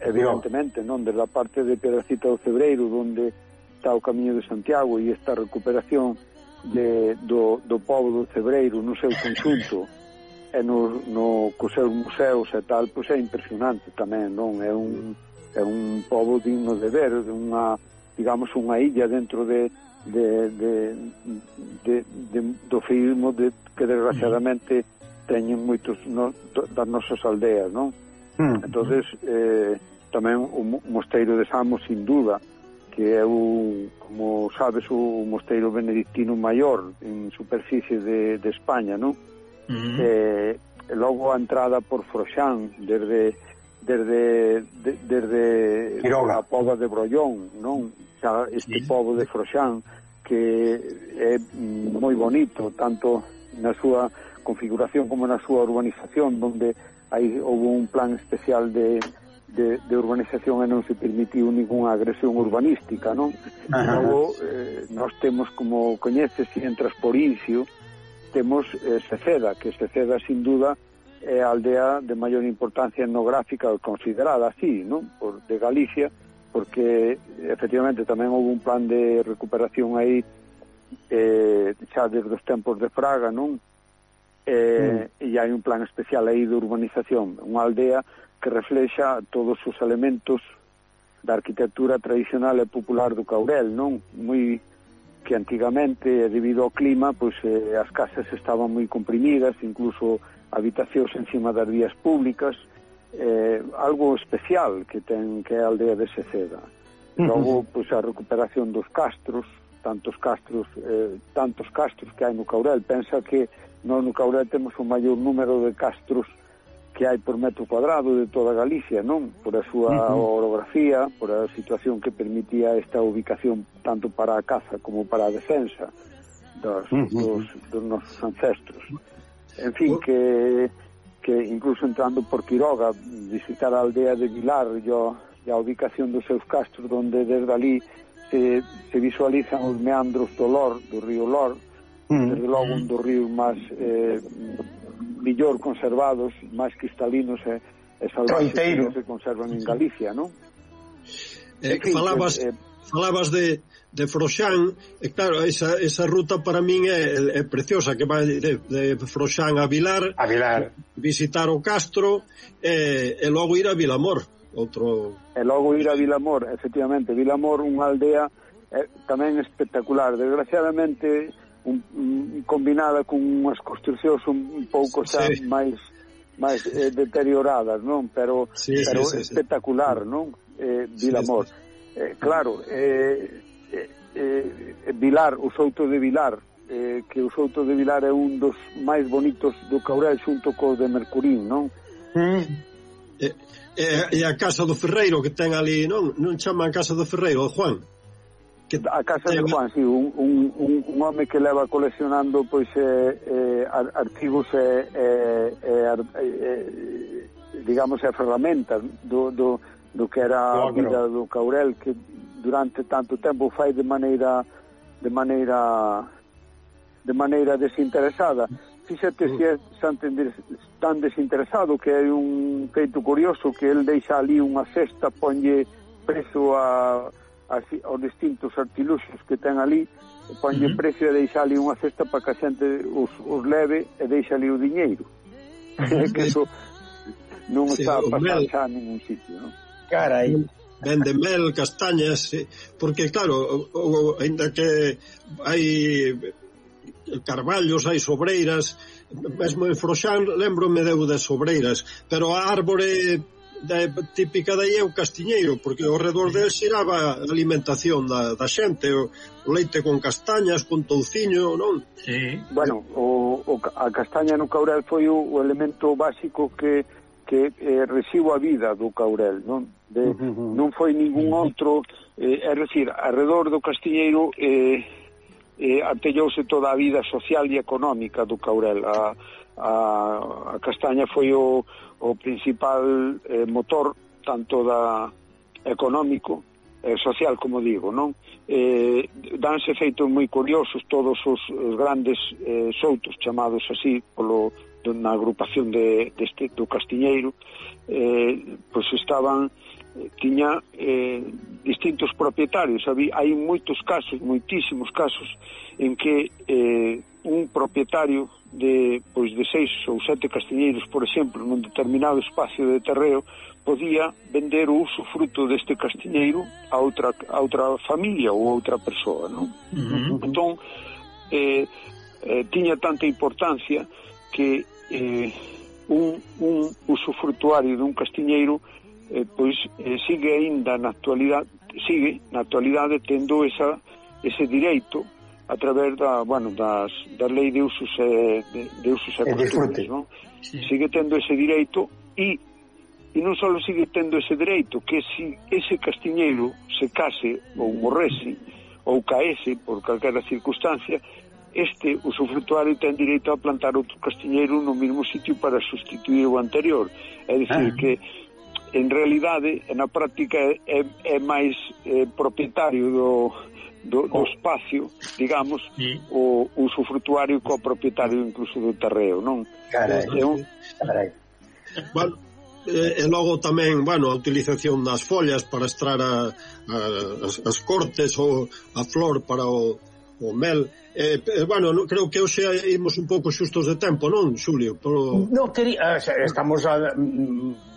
evidentemente, non? Desde a parte de Pedracita do Cebreiro, onde está o Camiño de Santiago e esta recuperación de, do, do povo do Cebreiro no seu conxunto e no, no, co seus museus e tal, pois é impresionante tamén, non? É un, é un povo digno de ver, de unha digamos, unha illa dentro de, de, de, de, de do feísmo de, que desgraciadamente teñen moitos no, das nosas aldeas, non? Mm. entonces eh, tamén o mosteiro de Samos, sin duda, que é un, como sabes, o mosteiro benedictino maior en superficie de, de España, non? Mm. Eh, e logo a entrada por Froxán, desde desde de, desde Quiroga. a pova de Brollón, non? Xa este sí. pobo de Froxán que é mm, moi bonito tanto na súa configuración como na súa urbanización, onde aí houve un plan especial de de, de urbanización e non se permitiu ningunha agresión urbanística, non? Ajá. Logo, eh, nós temos, como coñeces, si entras por Incio, temos eh, Seceda, que Seceda, sin duda, é a aldea de maior importancia etnográfica considerada así, non? Por, de Galicia, porque efectivamente tamén houve un plan de recuperación aí eh, xa desde os tempos de Fraga, non? Eh, mm. E hai un plan especial aí de urbanización, unha aldea que reflexa todos os elementos da arquitectura tradicional e popular do Caurel, non? Moi que antigamente, debido ao clima, pois eh, as casas estaban moi comprimidas, incluso habitacións encima das vías públicas, eh, algo especial que ten que é a aldea de Seceda. Logo, uh -huh. pois, a recuperación dos castros, tantos castros, eh, tantos castros que hai no Caurel. Pensa que nós no Caurel temos o maior número de castros que hai por metro cuadrado de toda Galicia, non? Por a súa uh -huh. orografía, por a situación que permitía esta ubicación tanto para a caza como para a defensa dos, uh -huh. dos, dos nosos ancestros. En fin, que, que incluso entrando por Quiroga, visitar a aldea de Vilar e a ubicación dos seus castros, donde desde ali se, se visualizan os meandros do Lor, do río Lor, mm. desde logo un dos ríos máis eh, millor conservados, máis cristalinos e, e salvaxes que se conservan en Galicia, non? Eh, en fin, falabas... Eh, falabas de, de Froxán, e claro, esa, esa ruta para min é, é preciosa, que vai de, de Froxán a Vilar, a Vilar, visitar o Castro, e, e logo ir a Vilamor, outro... E logo ir a Vilamor, efectivamente, Vilamor, unha aldea eh, tamén espectacular, desgraciadamente un, un, combinada con unhas construcións un pouco xa sí. máis máis eh, deterioradas, non? Pero, sí, pero sí, sí, espectacular, sí. non? Eh, Vilamor. Sí, sí Eh, claro, eh, eh, eh, Vilar, o Souto de Vilar, eh, que o Souto de Vilar é un dos máis bonitos do Caurel xunto co de Mercurín, non? Mm. E, e, e a Casa do Ferreiro que ten ali, non? Non chaman Casa do Ferreiro, Juan? Que a Casa ten... de Juan, sí, un, un, un, un home que leva coleccionando pois eh, eh, artigos e eh, eh, eh, eh, eh digamos, a ferramentas do, do, do que era a vida do Caurel que durante tanto tempo fai de maneira de maneira de maneira desinteresada. Fíxate se é tan desinteresado que hai un feito curioso que el deixa ali unha cesta, ponlle preso a, a aos distintos artiluxos que ten ali, ponlle uh -huh. preso e deixa ali unha cesta para que a xente os, os leve e deixa ali o diñeiro. [laughs] que [laughs] eso non sí, está a pasar xa a ningún sitio, non? Carai. Vende mel, castañas, porque claro, o, o, ainda que hai carballos, hai sobreiras, mesmo en Froxán lembrome deu de sobreiras, pero a árbore da, típica daí é o castiñeiro, porque ao redor del xiraba a alimentación da, da xente, o, o leite con castañas, con touciño, non? Sí. Bueno, o, o, a castaña no Caurel foi o, o elemento básico que que eh, recibo a vida do Caurel, non? De, non foi ningún outro, eh, é dicir, alrededor do Castiñeiro eh, eh, artellouse toda a vida social e económica do Caurel. A, a, a castaña foi o, o principal eh, motor tanto da económico eh, social, como digo, non? Eh, danse feitos moi curiosos todos os, os grandes eh, soutos chamados así polo na agrupación de, deste, do Castiñeiro, eh, pois estaban eh, tiña eh, distintos propietarios. Había, hai moitos casos, moitísimos casos, en que eh, un propietario de, pois, de seis ou sete castiñeiros, por exemplo, nun determinado espacio de terreo, podía vender o uso fruto deste castiñeiro a outra, a outra familia ou a outra persoa. Non? Uh -huh. Entón, eh, eh, tiña tanta importancia que eh, un, un usufrutuario dun castiñeiro eh, pois eh, sigue aínda na actualidade sigue na actualidade tendo esa, ese direito a través da, bueno, das, da lei de usos e, de, de usos e costumes, non? Sí. Sigue tendo ese direito e e non só sigue tendo ese dereito que se ese castiñeiro se case ou morrese ou caese por calquera circunstancia este usufrutuario ten direito a plantar outro castiñeiro no mesmo sitio para sustituir o anterior. É dicir, ah. que en realidade, na práctica, é, é máis é, propietario do, do, do espacio, digamos, sí. o usufrutuario co propietario incluso do terreo, non? Carai, é un... carai. Bueno, e, e logo tamén, bueno, a utilización das follas para extraer a, a, as, as cortes ou a flor para o o mel. Eh, eh, bueno, no, creo que hoxe imos un pouco xustos de tempo, non, Xulio? Pero... No, quería, ah, estamos a, mm,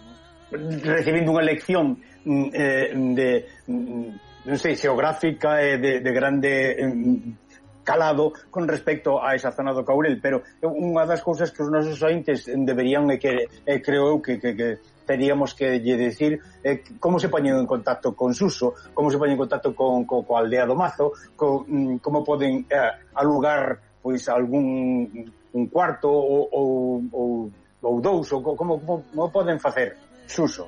recibindo unha lección mm, eh, de, mm, non sei, xeográfica e de, de grande mm, calado con respecto a esa zona do Caurel, pero unha das cousas que os nosos ointes deberían e que eh, creo eu que, que, que teríamos que lle decir eh, como se poñen en contacto con Suso, como se poñen en contacto con, con, con Aldea do Mazo, con, mm, como poden eh, alugar pois algún un cuarto ou, ou, ou, ou dous, ou como, como, como poden facer Suso?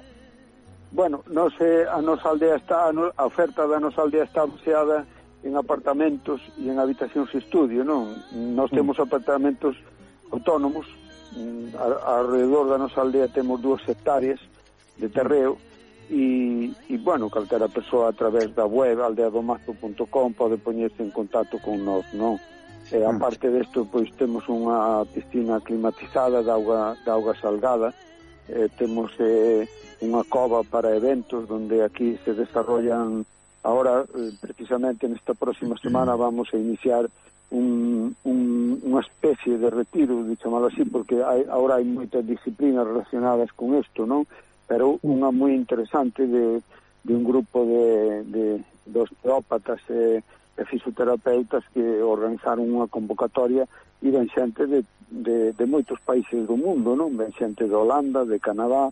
Bueno, non se a nosa aldea está, a oferta da nosa aldea está baseada en apartamentos e en habitacións estudio, non? Nós mm. temos apartamentos autónomos, mm, a, alrededor da nosa aldea temos dúas hectáreas de terreo e, e bueno, calquera persoa a través da web aldeadomazo.com pode poñerse en contacto con nós, non? E ah. a parte desto, pois temos unha piscina climatizada de auga, de auga salgada, eh, temos eh, unha cova para eventos onde aquí se desarrollan. Ahora, eh, precisamente nesta próxima semana, vamos a iniciar un, un, unha especie de retiro, de chamalo así, porque hai, ahora hai moitas disciplinas relacionadas con isto, non? Pero unha moi interesante de, de un grupo de, de, de osteópatas e, e fisioterapeutas que organizaron unha convocatoria e ven xente de, de, de moitos países do mundo, non? Ven xente de Holanda, de Canadá,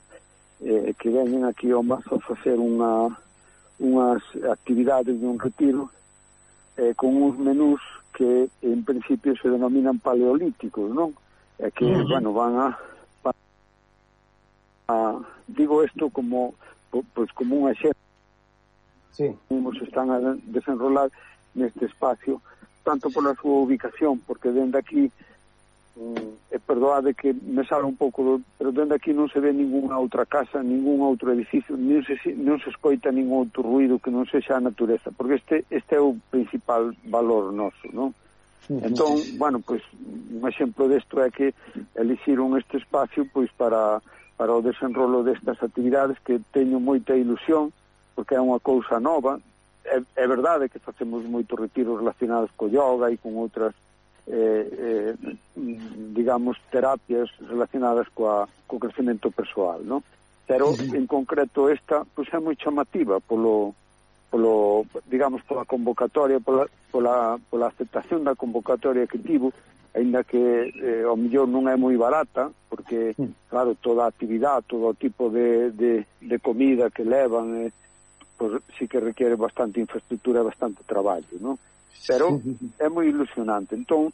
eh, que veñen aquí ao Mazo a facer unha, unhas actividades de un retiro eh, con uns menús que en principio se denominan paleolíticos, non? É que, uh -huh. bueno, van a, van a digo isto como pois como un exemplo sí. como se están a desenrolar neste espacio tanto pola súa ubicación, porque dende aquí Mm, eh, e perdoade que me sale un pouco, pero dende aquí non se ve ningunha outra casa, ningún outro edificio, non se, non se escoita ningún outro ruido que non sexa a natureza, porque este, este é o principal valor noso, non? Entón, bueno, pois, un exemplo desto é que elixiron este espacio pois para, para o desenrolo destas actividades que teño moita ilusión, porque é unha cousa nova, é, é verdade que facemos moitos retiros relacionados co yoga e con outras eh, eh, digamos, terapias relacionadas coa, co crecemento persoal, non? Pero, en concreto, esta pois, é moi chamativa polo, polo, digamos, pola convocatoria, pola, pola, pola aceptación da convocatoria que tivo, ainda que eh, ao millor non é moi barata, porque, claro, toda a actividade, todo o tipo de, de, de comida que levan, eh, pois, sí que requiere bastante infraestructura e bastante traballo, non? pero é moi ilusionante. Entón,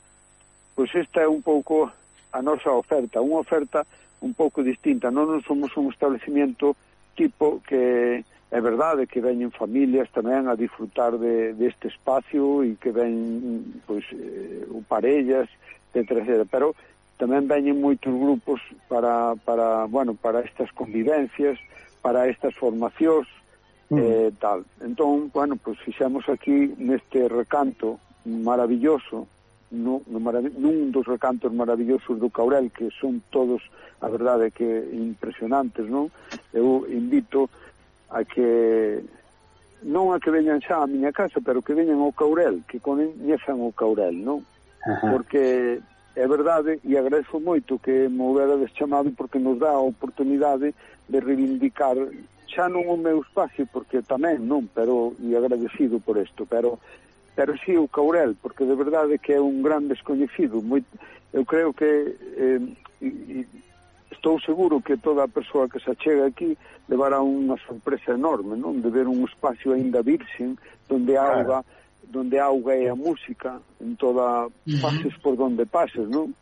pois esta é un pouco a nosa oferta, unha oferta un pouco distinta. Non, non somos un establecimiento tipo que é verdade que veñen familias tamén a disfrutar de, deste de espacio e que ven pois, eh, parellas, etc, etc. Pero tamén veñen moitos grupos para, para, bueno, para estas convivencias, para estas formacións, mm. eh, tal. Entón, bueno, pois fixemos aquí neste recanto maravilloso, no, no marav nun dos recantos maravillosos do Caurel, que son todos, a verdade, que impresionantes, non? Eu invito a que non a que veñan xa a miña casa, pero que veñan ao Caurel, que coñezan o Caurel, non? Ajá. Porque é verdade e agradeço moito que me hoberades chamado porque nos dá a oportunidade de reivindicar xa non o meu espacio porque tamén non, pero e agradecido por isto, pero pero si sí, o Caurel, porque de verdade que é un gran descoñecido, moi eu creo que eh, e, estou seguro que toda a persoa que se achega aquí levará unha sorpresa enorme, non? De ver un espacio aínda virxen onde claro donde a auga é a música en toda pases por donde pases, non?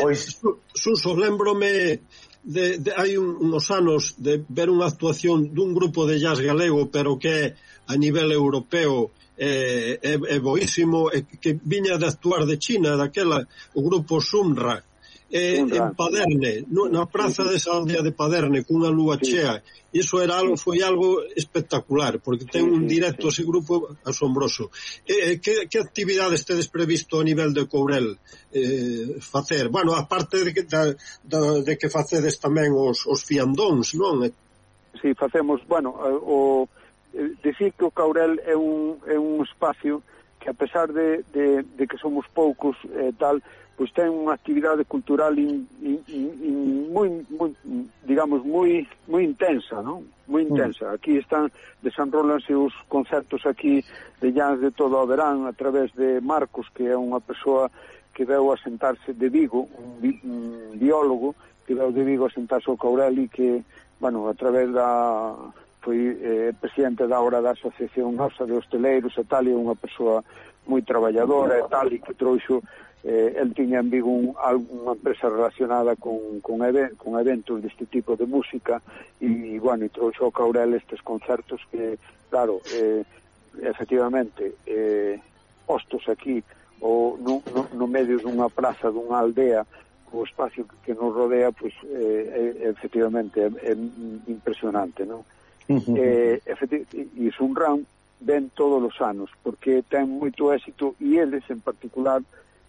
pois Suso, lembrome de, de hai un, unos anos de ver unha actuación dun grupo de jazz galego, pero que a nivel europeo é, é, é boísimo, é, que viña de actuar de China, daquela, o grupo Sumra, eh, en Paderne, na praza desa aldea de Paderne, cunha lúa sí. chea. Iso era algo, foi algo espectacular, porque ten un directo ese grupo asombroso. Eh, eh, que, que actividades tedes previsto a nivel de Courel eh, facer? Bueno, aparte de que, da, da, de que facedes tamén os, os fiandóns, non? Si, sí, facemos, bueno, eh, o, eh, dicir que o Caurel é un, é un espacio que a pesar de, de, de que somos poucos eh, tal, pois ten unha actividade cultural in, in, in, in moi, moi, digamos, moi, moi intensa, non? Moi mm. intensa. Aquí están, desenrolanse os concertos aquí de Llans de todo o verán a través de Marcos, que é unha persoa que veu a sentarse de Vigo, un, bi, un biólogo, que veu de Vigo a sentarse ao Caureli, que, bueno, a través da foi eh, presidente da hora da Asociación Nosa de Hosteleiros e tal, e unha persoa moi traballadora e tal, e que trouxo eh, el tiña en Vigo un, unha empresa relacionada con, con, even, con eventos deste tipo de música e, bueno, e trouxo ao Caurel estes concertos que, claro, eh, efectivamente, eh, postos aquí ou no, no, no medio dunha praza, dunha aldea, o espacio que nos rodea, pois, eh, eh, efectivamente, é, é impresionante, non? Uh -huh. eh, e Sunran ven todos os anos, porque ten moito éxito, e eles, en particular,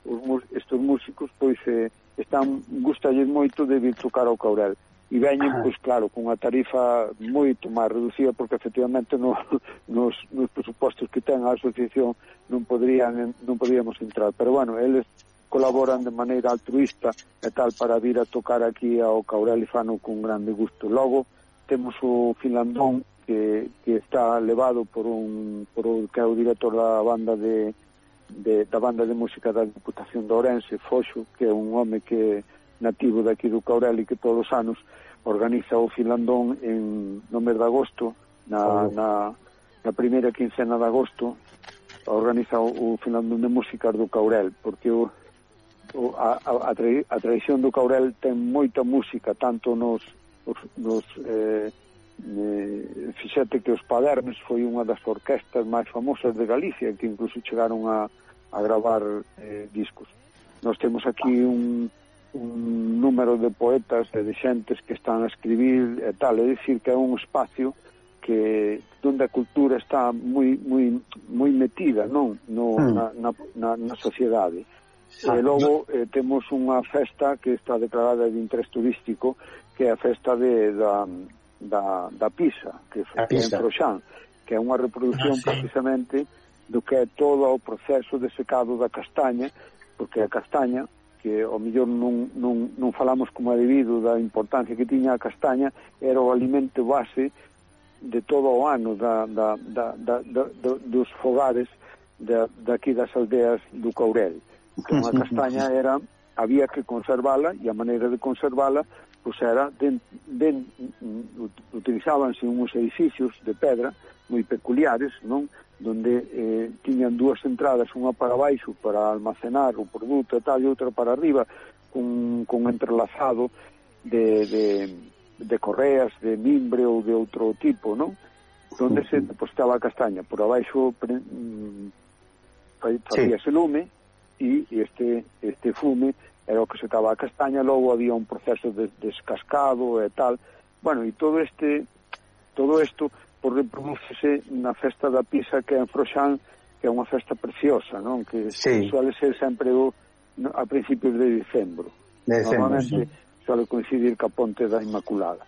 os estes músicos pois eh, están gustalles moito de vir tocar ao Caurel e veñen, ah. pois claro, cunha tarifa moito máis reducida porque efectivamente no, [laughs] nos, nos presupostos que ten a asociación non podrían non podíamos entrar, pero bueno, eles colaboran de maneira altruista e tal para vir a tocar aquí ao Caurel e fano con grande gusto. Logo temos o Finlandón que, que está levado por un por o, que é o director da banda de de, da banda de música da Diputación de Ourense, Foxo, que é un home que nativo daqui do Caurel e que todos os anos organiza o Filandón en, no mes de agosto, na, oh. na, na primeira quincena de agosto, organiza o, o Filandón de música do Caurel, porque o, o, a, a, a tradición do Caurel ten moita música, tanto nos, nos, nos eh, eh, fixate que os Padernes foi unha das orquestas máis famosas de Galicia que incluso chegaron a, a gravar eh, discos. Nos temos aquí un, un número de poetas e de xentes que están a escribir e tal, é dicir que é un espacio que donde a cultura está moi moi moi metida, non, no hmm. na na na, na sociedade. E logo eh, temos unha festa que está declarada de interés turístico, que é a festa de da da, da Pisa, que foi en Proxán, que é unha reproducción ah, sí. precisamente do que é todo o proceso de secado da castaña, porque a castaña, que ao mellor non, non, non falamos como é debido da importancia que tiña a castaña, era o alimento base de todo o ano da, da, da, da, da, da dos fogares da, daqui das aldeas do Caurel. Que a castaña era había que conservala e a maneira de conservala pois era den, den, utilizábanse uns edificios de pedra moi peculiares, non? donde eh, tiñan dúas entradas, unha para baixo para almacenar o produto e tal, e outra para arriba, con, con entrelazado de, de, de correas, de mimbre ou de outro tipo, non? Donde se depositaba a castaña. Por abaixo pre, mm, facíase sí. lume e este, este fume era o que se estaba a castaña, logo había un proceso de descascado e tal. Bueno, e todo este todo isto por reproducese na festa da Pisa que é en Froxán, que é unha festa preciosa, non? Que sí. suele ser sempre o, a principios de dicembro. De dicembro Normalmente sí. suele coincidir ca ponte da Inmaculada.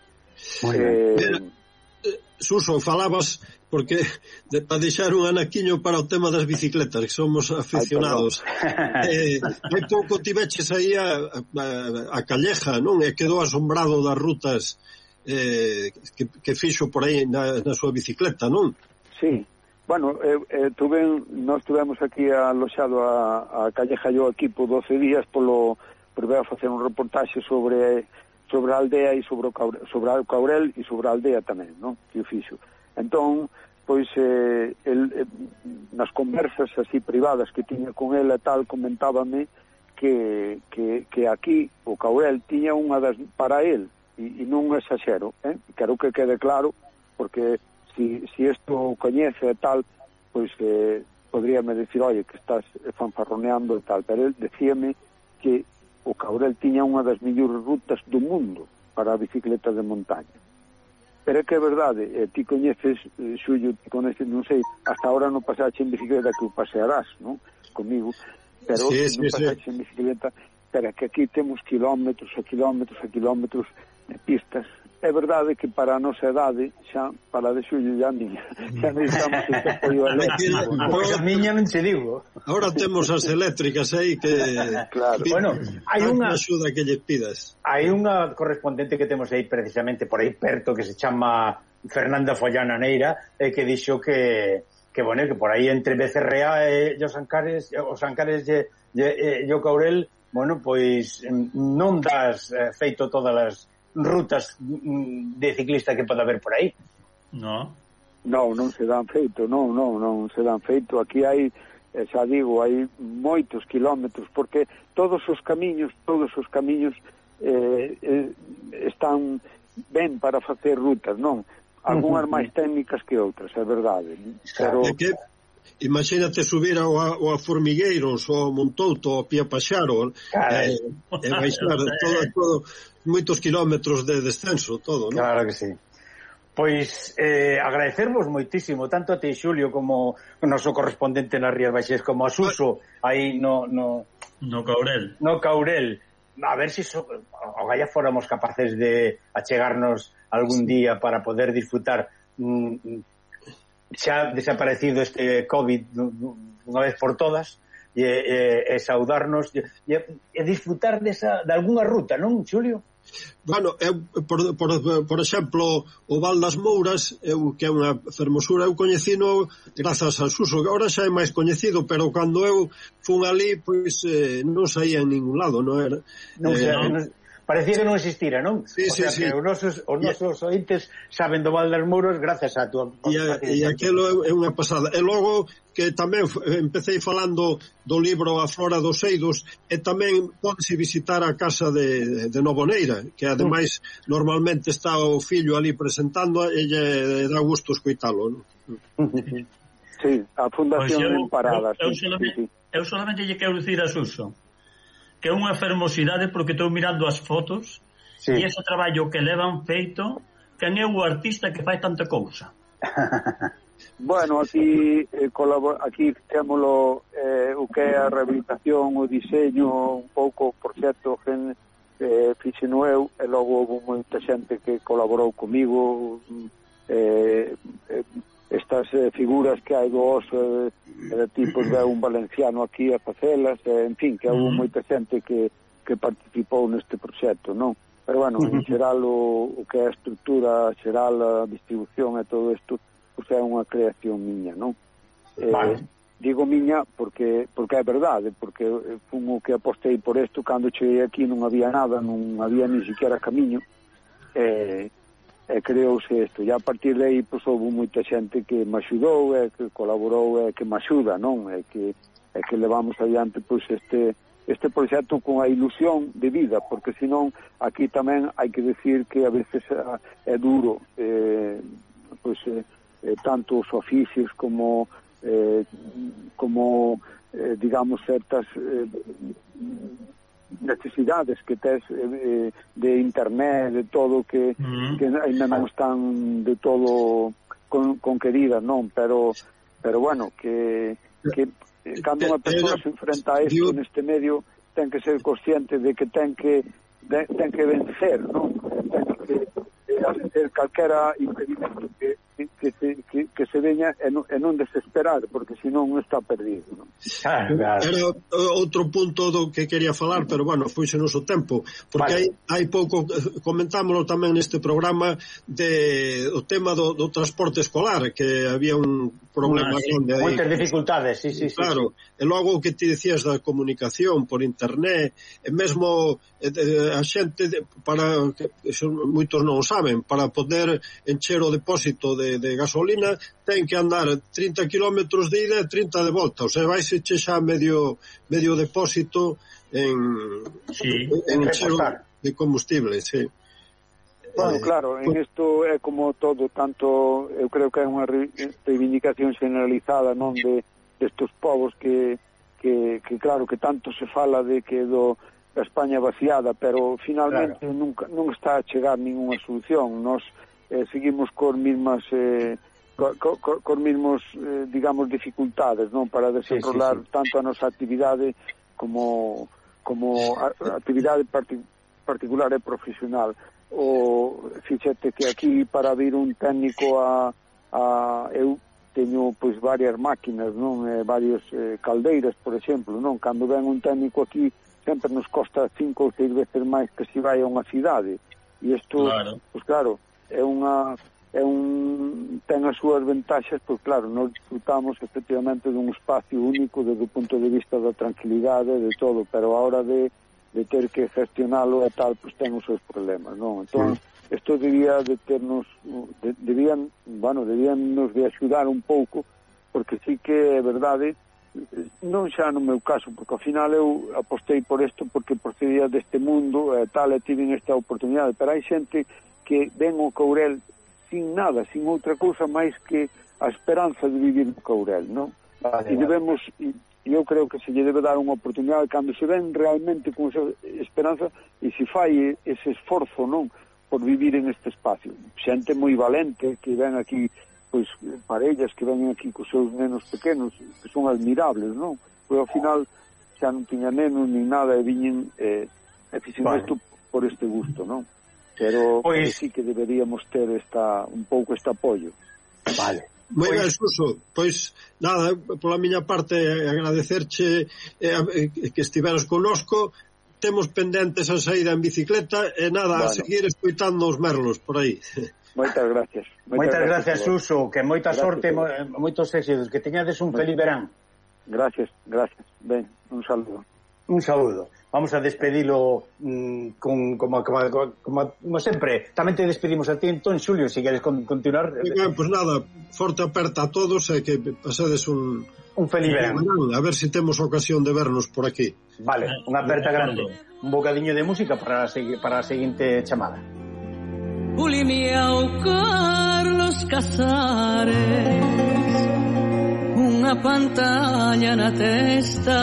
Muy eh, bien. Eh, Suso, falabas porque de, para deixar un anaquiño para o tema das bicicletas, que somos aficionados. Ai, eh, hai pouco tiveches aí a, a, a Calleja, non? E quedou asombrado das rutas eh, que, que fixo por aí na, na súa bicicleta, non? Sí. Bueno, eu, eh, eh, tuve, nós tuvemos aquí aloxado a, a Calleja yo aquí por 12 días polo por ver a facer un reportaxe sobre sobre a aldea e sobre o Caurel, sobre o Caurel e sobre a aldea tamén, non? Que o fixo. Entón, pois eh, el, eh, nas conversas así privadas que tiña con ela tal comentábame que, que, que aquí o Caurel tiña unha das para el e, e non exagero, eh? quero que quede claro porque si, si isto o coñece e tal pois eh, podríame decir, oye, que estás fanfarroneando e tal, pero el decíame que o Caurel tiña unha das mellores rutas do mundo para a bicicleta de montaña. Pero é que é verdade, eh, ti coñeces, eh, Xullo, ti coñeces, non sei, hasta ahora non pasaxe en bicicleta que o pasearás, non? Comigo, pero sí, sí, non pasaxe sí. en bicicleta, pero que aquí temos kilómetros e kilómetros e kilómetros de pistas é verdade que para a nosa idade, xa, para de xullo e a miña, xa necesitamos este apoio eléctrico. Pois a miña non se digo. Ahora temos as eléctricas aí que... Claro. Bueno, hai unha... axuda que lle pidas. Hai unha correspondente que temos aí precisamente por aí perto que se chama Fernanda Follana Neira eh, que dixo que que bueno, que por aí entre Becerrea e eh, os Ancares, os Ancares e, e, e, o Caurel, bueno, pois mm, non das eh, feito todas as rutas de ciclista que pode haber por aí. No. Non, non se dan feito, non, non, non se dan feito. Aquí hai, eh, xa digo, hai moitos kilómetros, porque todos os camiños, todos os camiños eh, eh, están ben para facer rutas, non? Algúnas máis técnicas que outras, é verdade. Pero... É que imagínate subir ao, ao Formigueiros ou ao Montouto ao Pía Paxaro eh, Carai. eh, e baixar [laughs] todo, todo, moitos kilómetros de descenso todo, non? Claro que sí Pois eh, agradecervos moitísimo tanto a ti Xulio como o noso correspondente nas Rías Baixas como a Suso aí no, no, no Caurel no Caurel a ver se so, o Gaia fóramos capaces de achegarnos algún día para poder disfrutar mm, xa desaparecido este COVID unha vez por todas e, e, e saudarnos e, e disfrutar desa, de algunha ruta, non, Xulio? Bueno, eu, por, por, por exemplo, o Val das Mouras, eu, que é unha fermosura, eu coñecino grazas a Suso, que agora xa é máis coñecido, pero cando eu fun ali, pois eh, non saía en ningún lado, non era? Non, eh, xa, non, parecía que non existira, non? Sí, o sí, sea sí. que os nosos, os nosos ointes saben do Val das Muros gracias a túa... E, e aquilo é unha pasada. E logo que tamén empecé falando do libro A Flora dos Eidos e tamén podese visitar a casa de, de Novoneira, que ademais mm. normalmente está o fillo ali presentando e lle eh, dá gusto escuitalo. Non? Sí, a Fundación pues eu, Parada. Eu, eu, sí, solamente, sí, sí. eu solamente lle quero dicir a Suso que é unha fermosidade porque estou mirando as fotos sí. e ese traballo que levan feito quen é o artista que fai tanta cousa [laughs] Bueno, aquí eh, colabor... aquí témolo eh, o que é a rehabilitación, o diseño, un pouco por certo gen, eh, fixeno eu e logo houve moita xente que colaborou comigo mm, eh, eh, estas eh, figuras que hai do oso eh, de tipos de un valenciano aquí a facelas, eh, en fin, que houve moita xente que, que participou neste proxecto, non? Pero, bueno, en xeral o, o que é a estructura, xeral a distribución e todo isto, pois é unha creación miña, non? Eh, vale. Digo miña porque porque é verdade, porque eh, fun o que apostei por isto cando cheguei aquí non había nada, non había ni siquiera camiño. Eh, e creouse isto. E a partir de aí, pois, houve moita xente que me axudou, e que colaborou, e que me axuda, non? E que, e que levamos adiante, pois, este este proxecto con a ilusión de vida, porque senón aquí tamén hai que decir que a veces é duro eh, pois, eh, tanto os oficios como eh, como eh, digamos certas eh, necesidades que tes eh, eh, de internet, de todo que, mm. -hmm. que ainda non están de todo con, conqueridas, non? Pero, pero bueno, que, que eh, cando unha persoa se enfrenta a isto neste medio ten que ser consciente de que ten que de, ten que vencer, non? Ten que eh, hacer calquera impedimento que que, que, que, que se veña e non, e non desesperar, porque senón está perdido. Non? Era outro punto do que quería falar, pero bueno, fuise noso tempo, porque vale. hai, hai pouco, comentámoslo tamén neste programa, de, o tema do, do transporte escolar, que había un problema Una, grande. Sí, moitas dificultades, sí, sí. Claro, sí, sí. e logo o que ti decías da comunicación por internet, e mesmo eh, a xente, de, para, que, moitos non saben, para poder encher o depósito de de, gasolina ten que andar 30 km de ida e 30 de volta, o sea, vai se xa medio, medio depósito en, sí, en, en cheo de combustible, sí. Bueno, eh, claro, en isto é como todo, tanto eu creo que é unha reivindicación generalizada, non de destes povos que, que, que claro que tanto se fala de que do da España vaciada, pero finalmente claro. nunca non está a chegar ningunha solución. Nos eh, seguimos cos mismas eh, co, co, co, cos mismos, eh, digamos, dificultades, non? Para desenrolar sí, sí, sí. tanto a nosa actividade como como a, a actividade parti, particular e profesional. O fíxate que aquí para vir un técnico a, a eu teño pois varias máquinas, non, eh, varios eh, caldeiras, por exemplo, non, cando ven un técnico aquí sempre nos costa cinco ou seis veces máis que se vai a unha cidade. E isto, claro. pois claro, é unha é un ten as súas ventaxas, pois claro, nós disfrutamos efectivamente dun espacio único desde o punto de vista da tranquilidade, de todo, pero a hora de, de ter que gestionalo e tal, pois ten os seus problemas, non? Entón, isto debía de ternos, de, debían, bueno, debían nos de axudar un pouco, porque sí que é verdade, non xa no meu caso, porque ao final eu apostei por isto porque procedía deste mundo e tal, e tiven esta oportunidade, pero hai xente que que ven o Courel sin nada, sin outra cousa máis que a esperanza de vivir no Courel, non? E debemos, e eu creo que se lle debe dar unha oportunidade cando se ven realmente con esa esperanza e se fai ese esforzo, non? Por vivir en este espacio. Xente moi valente que ven aquí pois parellas que ven aquí cos seus nenos pequenos, que son admirables, non? Pois ao final xa non tiña nenos nin nada e viñen eh, e fixen isto vale. por este gusto, non? pero pois... sí que deberíamos ter esta un pouco este apoio. Vale. Moi ben, pois- Suso, pois nada, pola miña parte agradecerche eh, que estiveras conosco, temos pendentes a saída en bicicleta e nada, bueno. a seguir escoitando os merlos por aí. [laughs] Moitas gracias. Moitas, moitas gracias, gracias Suso, que moita gracias, sorte, mo, moitos éxitos, que teñades un feliz verán. Gracias, gracias. Ben, un saludo un saúdo. Vamos a despedilo mmm, con, como, como, como, como sempre. Tamén te despedimos a ti, entón, Xulio, se si queres con, continuar. Ben, pois pues nada, forte aperta a todos e que pasades un... Un feliz verán. A ver se si temos ocasión de vernos por aquí. Vale, unha aperta grande. Un bocadiño de música para a, para a seguinte chamada. Ulimiao Carlos Casares Unha pantalla na testa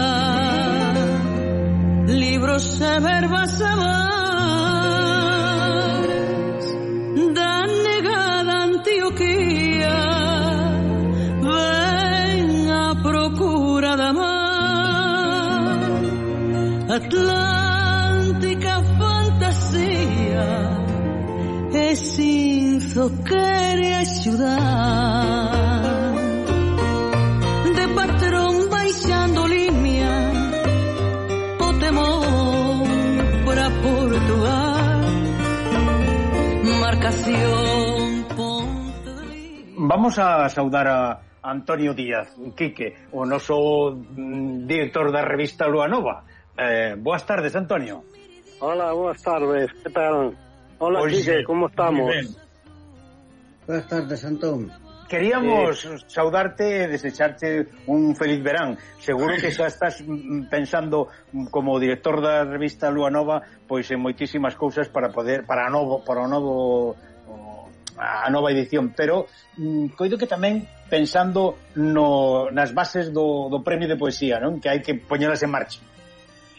libros e verbas e mares da negada Antioquía. Ven a procura da mar atlántica fantasía e sinzo quere axudar de patrón baixando Vamos a saudar a Antonio Díaz, Quique, o noso mm, director da revista Lua Nova. Eh, boas tardes, Antonio. Hola, boas tardes, que tal? Hola, pois Quique, como estamos? Buenas tardes, Antón. Queríamos eh, saudarte e desecharte un feliz verán. Seguro que xa estás pensando como director da revista Lua Nova pois en moitísimas cousas para poder para novo para o novo a nova edición, pero mm, coido que tamén pensando no, nas bases do, do premio de poesía, non? Que hai que poñelas en marcha.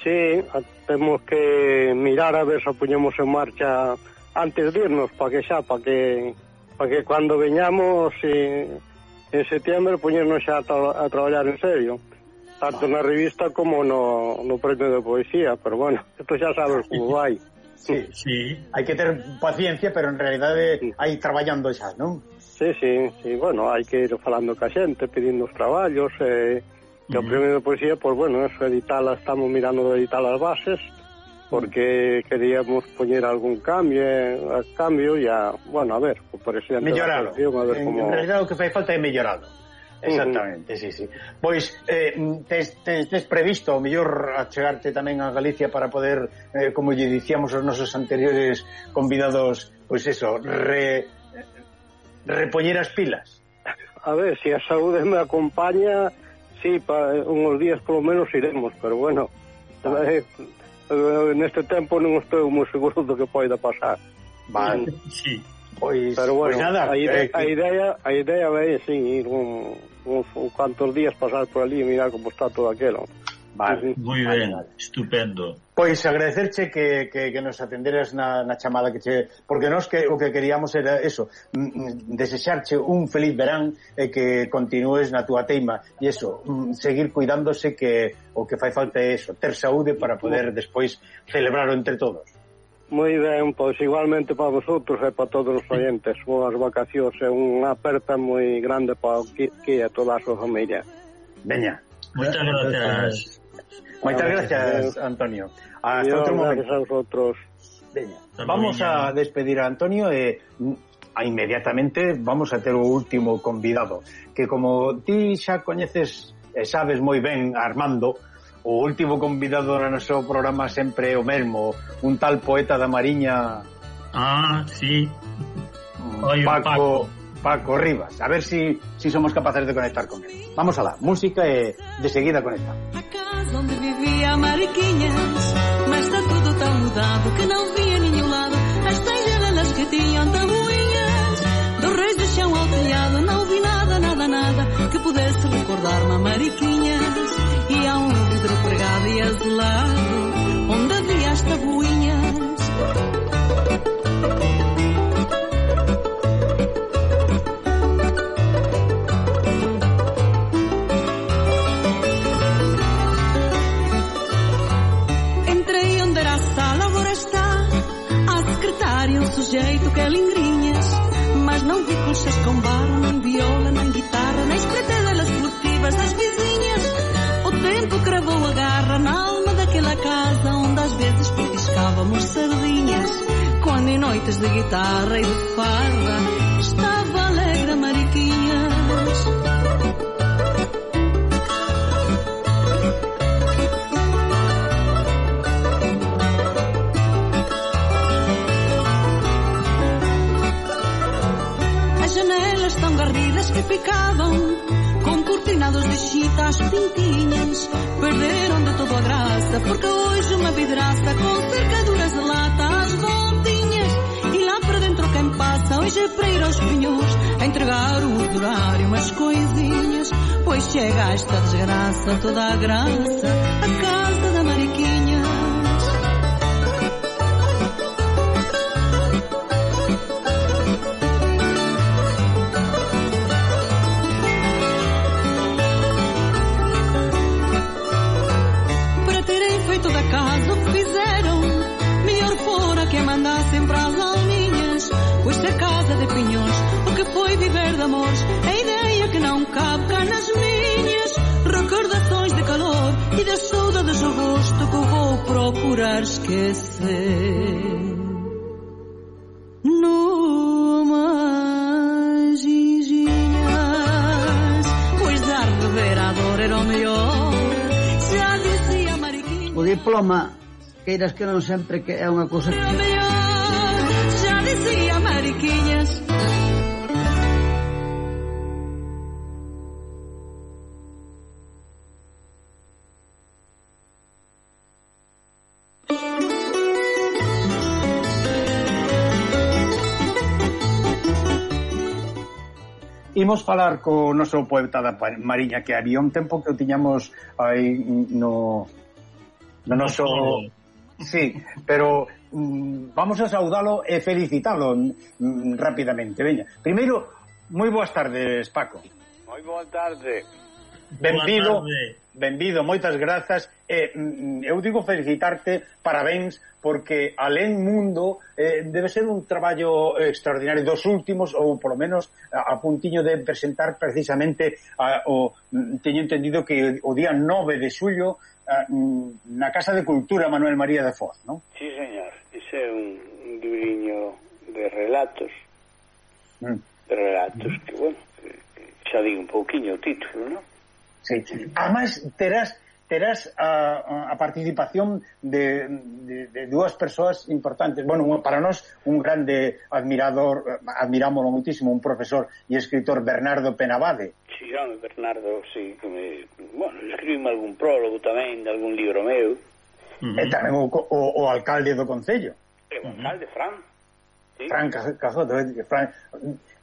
Sí, temos que mirar a ver se poñemos en marcha antes de irnos, para que xa, para que para que cuando veñamos en, en setembro poñernos xa a, tra a traballar en serio tanto na revista como no, no premio de poesía, pero bueno, esto xa sabes como [laughs] vai. Sí, sí, hai que ter paciencia, pero en realidade hai traballando xa, non? Sí, sí, sí, bueno, hai que ir falando ca xente, pedindo os traballos, eh, e o premio de poesía, pois pues, bueno, eso editala, estamos mirando de editar as bases, porque queríamos poñer algún cambio, eh, a cambio e a, bueno, a ver, por exemplo, melloralo. A ver en, como... en realidad o que fai falta é melloralo. Exactamente, uh sí, sí. Pois eh tes, tes, tes previsto ao mellor achegarte tamén a Galicia para poder eh, como lle dicíamos os nosos anteriores convidados, pois eso, re, repoñer as pilas. A ver, se si a saúde me acompaña, sí, para eh, unhos días polo menos iremos, pero bueno, ah. eh, Eh, neste tempo non estou moi seguro do que poida pasar. Vale. [laughs] Sí. Pois, Pero bueno, pois nada, a, ide eh, a idea a idea é, sí, ir un, un, uns cuantos días pasar por ali e mirar como está todo aquilo. Vale. Moi vale, ben, vale. estupendo. Pois agradecerche que, que, que nos atenderas na, na chamada que che, porque nós que o que queríamos era eso, mm, mm, desexarche un feliz verán e que continúes na túa teima e eso, mm, seguir cuidándose que o que fai falta é eso, ter saúde para poder despois celebrarlo entre todos. Moi ben, pois igualmente para vosotros e para todos os oyentes, boas vacacións e unha aperta moi grande para o que, que a toda a súa familia. Veña. Moitas gracias. Moitas gracias, Antonio. Hasta outro momento. Gracias a vosotros. Veña. Vamos a despedir a Antonio e a inmediatamente vamos a ter o último convidado, que como ti xa coñeces e sabes moi ben Armando, o último convidado no noso programa sempre é o mesmo, un tal poeta da Mariña. Ah, sí. Mm, Oi, Paco, Paco. Paco Rivas. A ver si, si somos capaces de conectar con él. Vamos a la música e de seguida conectamos. Onde vivia Mariquinhas. Mas está tudo tão mudado que não via nenhum lado As tais janelas que tinham tabuinhas. Do reis do chão ao telhado Não vi nada, nada, nada Que pudesse recordar-me a Mariquinhas. E há um vidro pregado e azulado Onde havia as tabuinhas sujeito que lingrinhas Mas não vi colchas com barro, nem viola, nem guitarra Nem espreitadelas furtivas das vizinhas. O tempo cravou a garra na alma daquela casa Onde às vezes petiscávamos sardinhas Quando em noites de guitarra e de farra Estava alegre Mariquinhas janelas tão garridas que ficavam Com cortinados de chita às pintinhas Perderam de todo a graça Porque hoje uma vidraça Com cercaduras de lata às voltinhas E lá para dentro quem passa Hoje é para ir aos pinhos A entregar o horário umas coisinhas Pois chega esta desgraça Toda a graça A casa da foi viver de amores A ideia que non cabe cá nas miñas. Recordações de calor e da saudade do gosto Que vou procurar esquecer. Numas higinas Pois dar beber a dor era o melhor. Já dizia Mariquinha. O diploma queiras que non sempre que é unha cousa que... imos falar co noso poeta da Mariña que había un tempo que o tiñamos aí no no noso Sí, pero mm, vamos a saudalo e felicitalo mm, rapidamente, veña. Primeiro, moi boas tardes, Paco. Moi boa tarde benvido, benvido, moitas grazas. Eh, eu digo felicitarte, parabéns, porque Alén Mundo eh, debe ser un traballo extraordinario dos últimos, ou polo menos a, a puntiño de presentar precisamente a, o, mm, teño entendido que o día 9 de xullo a, na Casa de Cultura Manuel María de Foz, non? Sí, señor. Ese é un, un libriño de relatos. Mm. De relatos mm. que, bueno, que, que xa di un pouquiño o título, non? Sí. Además, terás terás a, a participación de, de, de dúas persoas importantes. Bueno, para nós un grande admirador, admirámoslo muitísimo, un profesor e escritor Bernardo Penabade. Si, sí, home, Bernardo, si, sí, que me, bueno, escribime algún prólogo tamén de algún libro meu. Uh -huh. E tamén o, o, o alcalde do Concello. E o alcalde, Fran. Sí. Fran Cazoto, eh, Fran...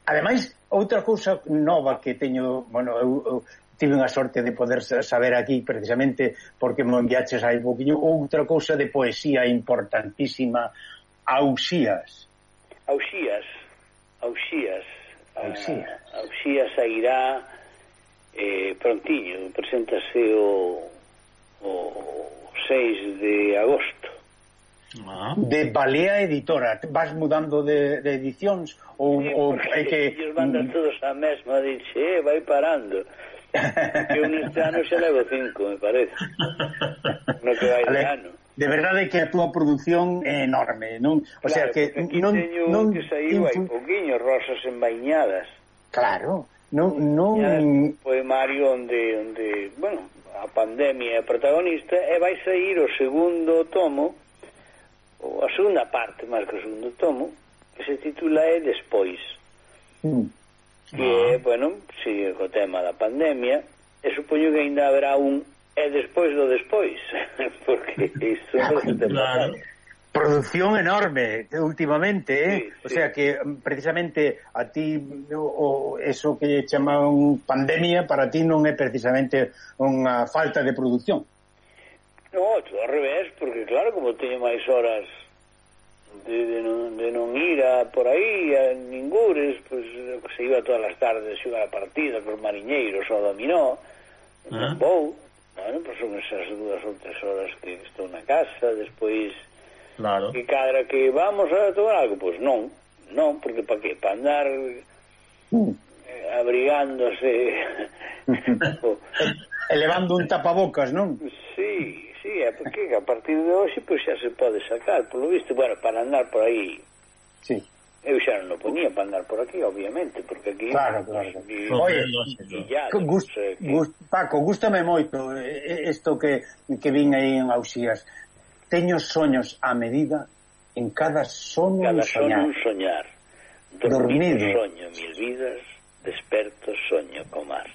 Ademais, outra cousa nova que teño, bueno, eu, eu tive unha sorte de poder saber aquí precisamente porque me enviaches aí poquinho outra cousa de poesía importantísima Auxías Auxías Auxías ah, Auxías, Auxías sairá eh, prontiño preséntase o, o 6 de agosto Ah. de Balea Editora. Vas mudando de, de edicións ou, sí, ou é que... Ellos mandan mm. todos a mesma, dixe, eh, vai parando que un ano xa levo cinco, me parece. No que vai de ano. De verdade que a túa produción é enorme, non? O claro, sea que non non que saíu hai poquiño rosas envainadas. Claro, non non un poemario onde onde, bueno, a pandemia é protagonista e vai sair o segundo tomo ou a segunda parte máis que o segundo tomo que se titula é Despois mm que ah. é, bueno, sigue co tema da pandemia, e supoño que ainda habrá un e despois do despois, [laughs] porque iso claro. Producción enorme últimamente, eh? Sí, sí. o sea que mm, precisamente a ti o eso que chamaban pandemia para ti non é precisamente unha falta de produción. No, todo ao revés, porque claro, como teño máis horas de, de, non, de non ir a por aí a ningures, pois pues, se iba todas as tardes xogar a partida cos mariñeiros ou dominó, ah. vou, bueno, pues son esas dúas ou tres horas que estou na casa, despois claro. que cadra que vamos a tomar algo, pois pues non, non, porque para que, para andar uh. abrigándose [laughs] [laughs] [laughs] elevando un tapabocas, non? porque a partir de hoxe pois xa se pode sacar, polo visto, bueno, para andar por aí. Sí. Eu xa non o ponía para andar por aquí, obviamente, porque aquí... Claro, claro. Pues, y, Oye, ya, gust, que... gust, Paco, gústame moito eh, eh, isto que, que vin aí en Auxías. Teño soños a medida en cada sono cada soñar. Cada sono soñar. Dormido, Dormido. soño mil vidas, desperto soño comar.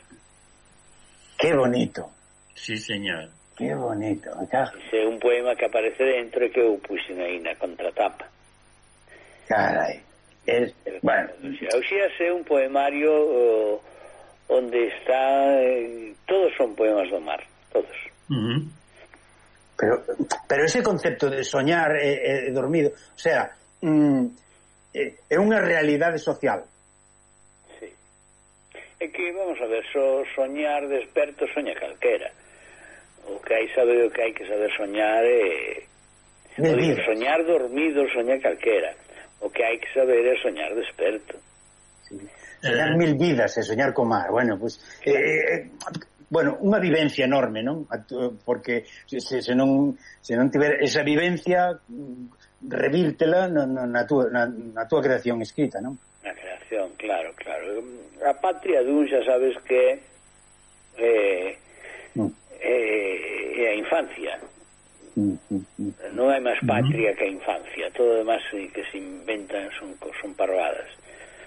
Qué bonito. Sí, señor. Qué bonito. Acá. É un poema que aparece dentro e que eu puxen aí na contratapa. Carai. Es, bueno. Auxías é un poemario oh, onde está... Eh, todos son poemas do mar, todos. Uh -huh. Pero, pero ese concepto de soñar eh, eh, dormido, o sea, mm, eh, é unha realidade social. Sí. É que, vamos a ver, so, soñar desperto soña calquera. Uh o que hai sabe o que hai que saber soñar e eh, digo, soñar dormido soñar calquera o que hai que saber é soñar desperto soñar eh. mil vidas e soñar co mar bueno, pues, eh, eh, bueno, unha vivencia enorme, non? Porque se, se, se non se non tiver esa vivencia revírtela na, na, na, túa, na, na túa creación escrita, non? Na creación, claro, claro. A patria dun xa sabes que eh, mm é, é a infancia. Mm, mm, mm. Non hai máis mm-hmm. patria que a infancia. Todo o demás que se inventan son, son parvadas.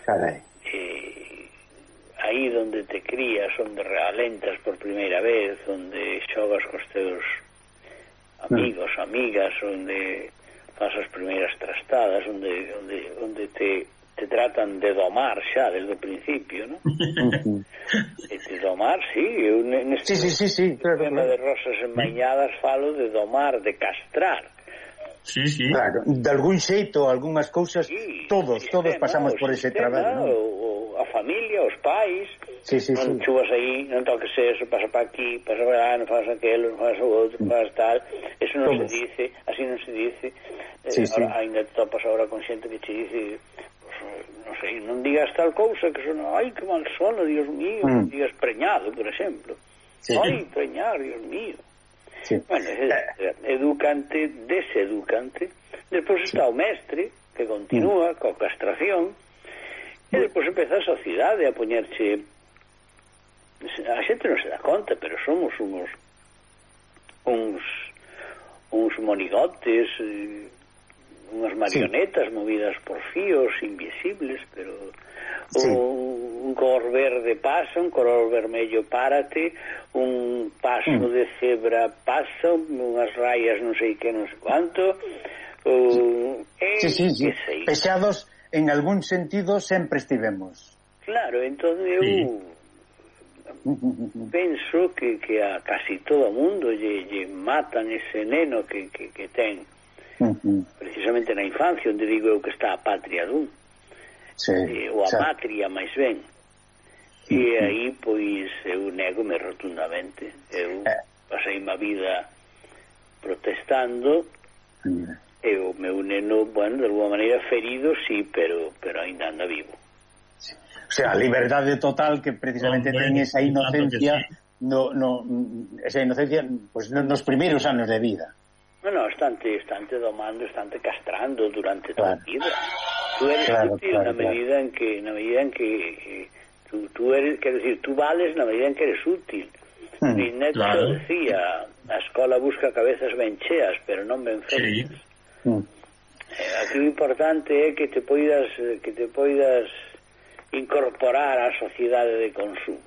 Carai. E, aí onde te crías, onde realentas por primeira vez, onde xogas cos teus amigos, amigas, onde fas as primeiras trastadas, onde, onde, onde te te tratan de domar xa desde o principio, non? e te domar, sí, eu neste sí, sí, sí, sí, claro, tema claro. de rosas enmañadas falo de domar, de castrar. Sí, sí. Claro, de algún xeito, algunhas cousas, sí, todos, sistema, todos pasamos por ese sistema, ¿no? non? O, a familia, os pais, sí, sí, non sí. chuvas aí, non toques eso, pasa para aquí, pasa para lá, non faz aquelo, non faz o outro, non faz tal, eso non todos. se dice, así non se dice, sí, eh, sí. Ahora, ainda te topas agora con xente que te dice Eh, non sei, non digas tal cousa que son, ai que mal sona, Dios mío, mm. digas preñado, por exemplo. Sí. Ai, preñar, Dios mío. Sí. Bueno, é, eh. educante, deseducante. Despois está o mestre, que continúa mm. coa castración, e despois empeza a sociedade a poñerche a xente non se dá conta, pero somos unos uns uns monigotes eh, unhas marionetas sí. movidas por fíos invisibles, pero sí. o, un color verde pasa, un color vermello párate, un paso mm. de cebra pasa, unhas rayas non sei que, non sei quanto, ou... Sí. E, sí, sí, sí. Pesados, en algún sentido, sempre estivemos. Claro, entón eu... [laughs] Penso que, que a casi todo o mundo lle, lle matan ese neno que, que, que ten precisamente na infancia onde digo eu que está a patria dun. Sí, eh, ou a xa. patria máis ben. E aí pois eu negome rotundamente. Eu eh. pasei má vida protestando e o meu neno, bueno, de alguma maneira ferido, sí, pero, pero ainda anda vivo. O sea, a liberdade total que precisamente Hombre, ten esa inocencia no, no, esa inocencia pues, nos primeiros anos de vida. Bueno, estante, estante domando, estante castrando durante toda claro. a vida. Tú eres claro, útil claro, na medida en que, na medida en que, que tú, tú eres, quero decir, tú vales na medida en que eres útil. Mm, e Neto claro. decía, a escola busca cabezas ben cheas, pero non ben feitas. Sí. Hmm. Eh, aquí o importante é que te poidas que te poidas incorporar á sociedade de consumo.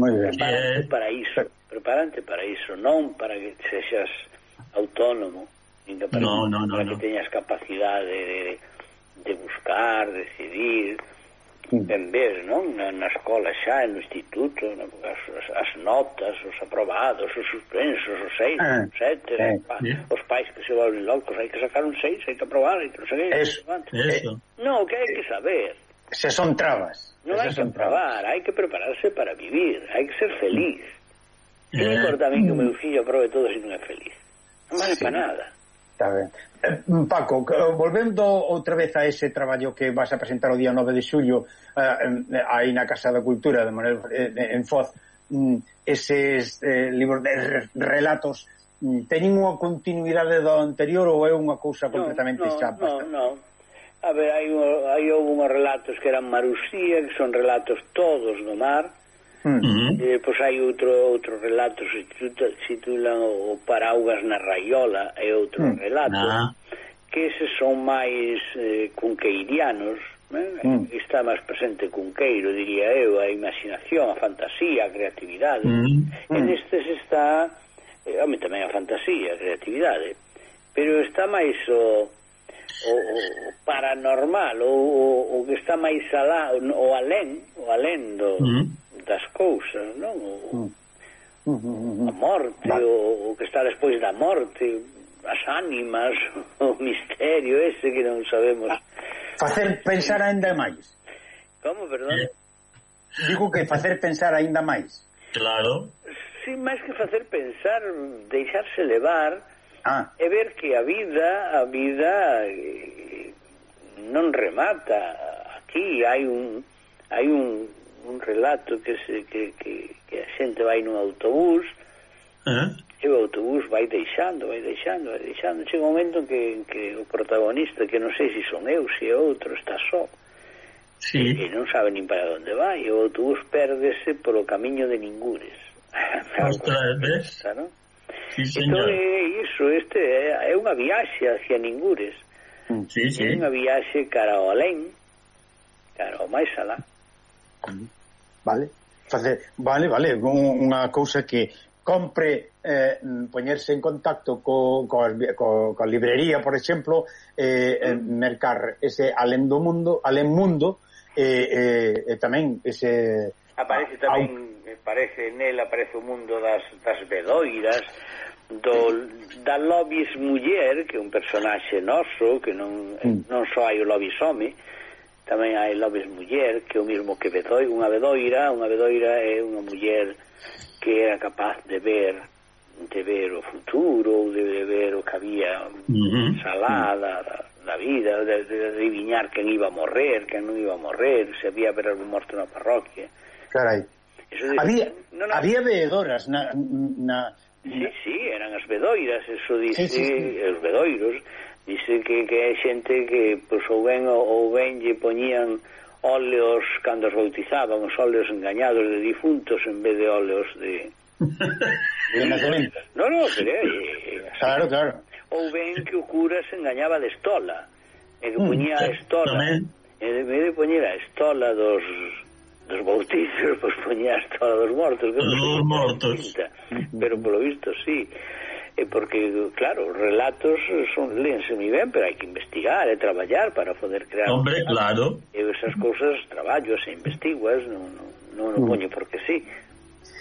Moi ben. Preparante para iso, preparante para iso, non para que sexas autónomo, nin para, no, no, no, para no. que teñas capacidade de, de buscar, decidir, ben ver, non? Na, na escola xa, no instituto, na, as, as notas, os aprobados, os suspensos, os seis, ah, os sete, eh, pa, eh. os pais que se volven locos, hai que sacar un seis, hai que aprobar, hai que non sei que... Eso, eso. Non, eh, que hai que eh, saber. Se son trabas. Non hai que aprobar, hai que prepararse para vivir, hai que ser feliz. Eh, importa a mí que o meu mm. fillo aprobe todo se non é feliz non vale sí. para nada Está ben. Eh, mm, Paco, eh, volvendo outra vez a ese traballo que vas a presentar o día 9 de xullo eh, eh, aí na Casa da Cultura de Manuel, eh, en Foz mm, eses eh, libros de relatos mm, teñen unha continuidade do anterior ou é unha cousa completamente no, no, chapa? No, no, a ver, hai, hai houve unhos relatos que eran marusía, que son relatos todos do mar Mm. E pois hai outro outro relato se titulan o Paraugas na Raiola é outro mm. relato ah. que se son máis eh, cunqueirianos eh? mm. está máis presente cunqueiro diría eu, a imaginación, a fantasía a creatividade hmm. mm. en estes está eh, home, tamén a fantasía, a creatividade pero está máis o o, o paranormal o, o, o que está máis alá o alén, o alén do, uh -huh. das cousas, non? O, uh -huh. a morte, o, o que está despois da morte, as ánimas, [laughs] o misterio ese que non sabemos. Ah, facer pensar aínda máis. Como, perdón? Eh, digo que facer pensar aínda máis. Claro. Sí, máis que facer pensar, deixarse levar ah. é ver que a vida a vida non remata aquí hai un hai un, un relato que, se, que, que, que a xente vai nun autobús ah. e o autobús vai deixando vai deixando, vai deixando chega un momento que, que o protagonista que non sei se son eu, se é outro, está só sí. e, e non sabe nin para onde vai e o autobús perdese polo camiño de Ningures [laughs] Ostras, ves? ¿no? Sí, señor. Entón, é iso, este eh, é, é unha viaxe hacia Ningures. Mm, sí, sí. É unha viaxe cara ao alén, cara ao máis mm. alá. Vale. Facer, vale, vale, unha cousa que compre eh, poñerse en contacto co, co, co, co librería, por exemplo, eh, mm. mercar ese alén do mundo, alén mundo, eh, eh, eh e tamén ese aparece tamén eh, aparece nel aparece o mundo das, das bedoiras do, da Lobis Muller, que é un personaxe noso, que non, mm. non só hai o Lobis Home, tamén hai Lobis Muller, que é o mismo que Bedoi, unha Bedoira, unha Bedoira é unha muller que era capaz de ver de ver o futuro, de, ver o que había mm-hmm. uh salada da, da vida, de, de adivinhar quen iba a morrer, quen non iba a morrer, se había ver algún morto na parroquia. Carai. Eso de... había, no, no, había veedoras na, na, Sí, sí, eran as bedoiras, eso dice, sí, sí, sí. os bedoiros, dice que, que hai xente que pois, pues, ou ben ou ben lle poñían óleos cando os bautizaban, os óleos engañados de difuntos en vez de óleos de... [laughs] de nacemento. No, no, pero... Eh, eh claro, claro. Ou ben que o cura se engañaba de estola, e que mm, poñía a estola, tamén. e de vez de poñer a estola dos dos bautizos, pois poñías todos os mortos. Que dos no mortos. Pinta, pero polo visto, sí. E porque, claro, relatos son lense moi ben, pero hai que investigar e traballar para poder crear... Hombre, claro. E esas cousas traballo, e investiguas, non, non, non, non mm. poño porque sí.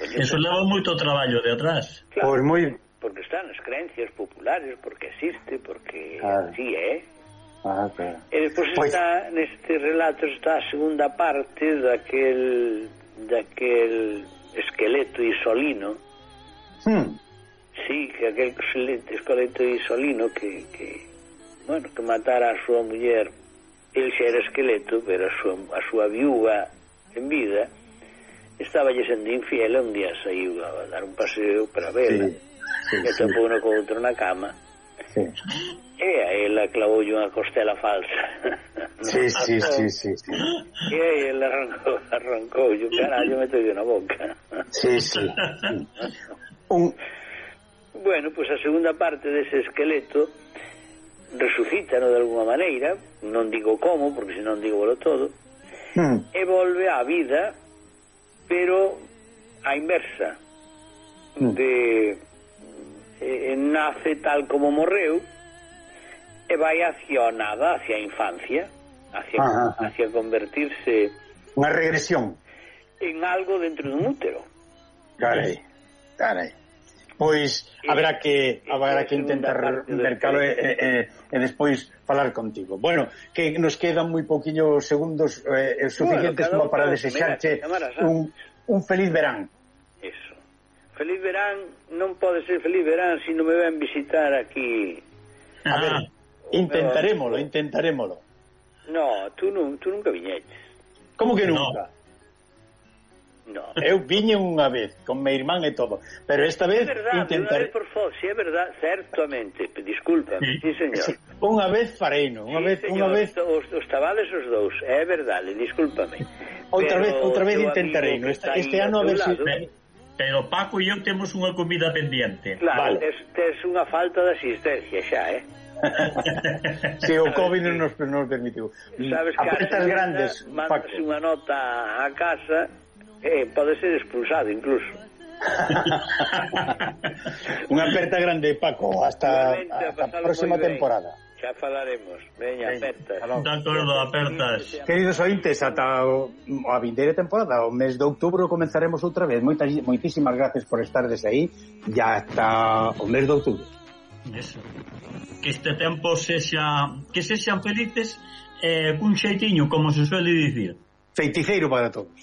Poño Eso leva moito traballo de atrás. Claro, pois moi... Porque están as creencias populares, porque existe, porque claro. así é. Eh? Ah, claro. E depois pois... está, neste relato está a segunda parte daquel, daquel esqueleto isolino. Hmm. Sí, que aquel esqueleto isolino que, que, bueno, que matara a súa muller. El xa era esqueleto, pero a súa, a súa viúva en vida estaba lle sendo infiel un día saiu a dar un paseo para vela sí, sí, e sí. topou no co outro na cama sí. E la unha costela falsa. Sí, sí, sí, sí. sí. E aí sì, arrancou, arrancou, yo carallo me mettete na boca. Sí, sí. Un... Bueno, pois pues a segunda parte dese esqueleto resucítano de alguma maneira, non digo como, porque senón digo lo todo, mm. e volve á vida, pero a inversa mm. de Eh, eh, nace tal como morreu e vai hacia o nada, hacia a infancia, hacia, ah, ah, hacia convertirse... Unha regresión. En algo dentro dun útero. Carai, carai. Pois eh, habrá que eh, habrá que intentar mercalo e, e, e despois falar contigo. Bueno, que nos quedan moi pouquiños segundos eh, suficientes bueno, como para desexarche un, un feliz verán. Feliz verán, non pode ser feliz verán se si non me ven visitar aquí. Ah, a ah, ver, intentarémolo, meu... intentarémolo. No, tú, nun, tú nunca viñeches. Como que nunca? No. no. Eu viñe unha vez, con meu irmán e todo, pero esta vez é verdad, intentaré... Vez por favor, si é verdade, certamente, disculpa, sí, sí señor. Sí. Unha vez fareino, unha sí, vez... Señor, unha vez... Os, os tabales os dous, é verdade, discúlpame. Outra pero vez, outra vez intentarei, este, este ano a ver se... Si pero Paco e eu temos unha comida pendiente. Claro, vale. tes, tes unha falta de asistencia xa, eh? si [laughs] sí, o COVID non nos, nos permitiu. Sabes que Apertas grandes, mandas unha nota a casa eh, pode ser expulsado incluso. [laughs] unha aperta grande, Paco, hasta a, a próxima temporada. Ben xa falaremos. Veña, aperta. De acordo, apertas. Queridos ointes, ata o, a vindeira temporada, o mes de outubro comenzaremos outra vez. Moitas moitísimas gracias por estar desde aí e ata o mes de outubro. Eso. Que este tempo sexa que sexan felices eh, cun xeitiño, como se suele dicir. Feiticeiro para todos.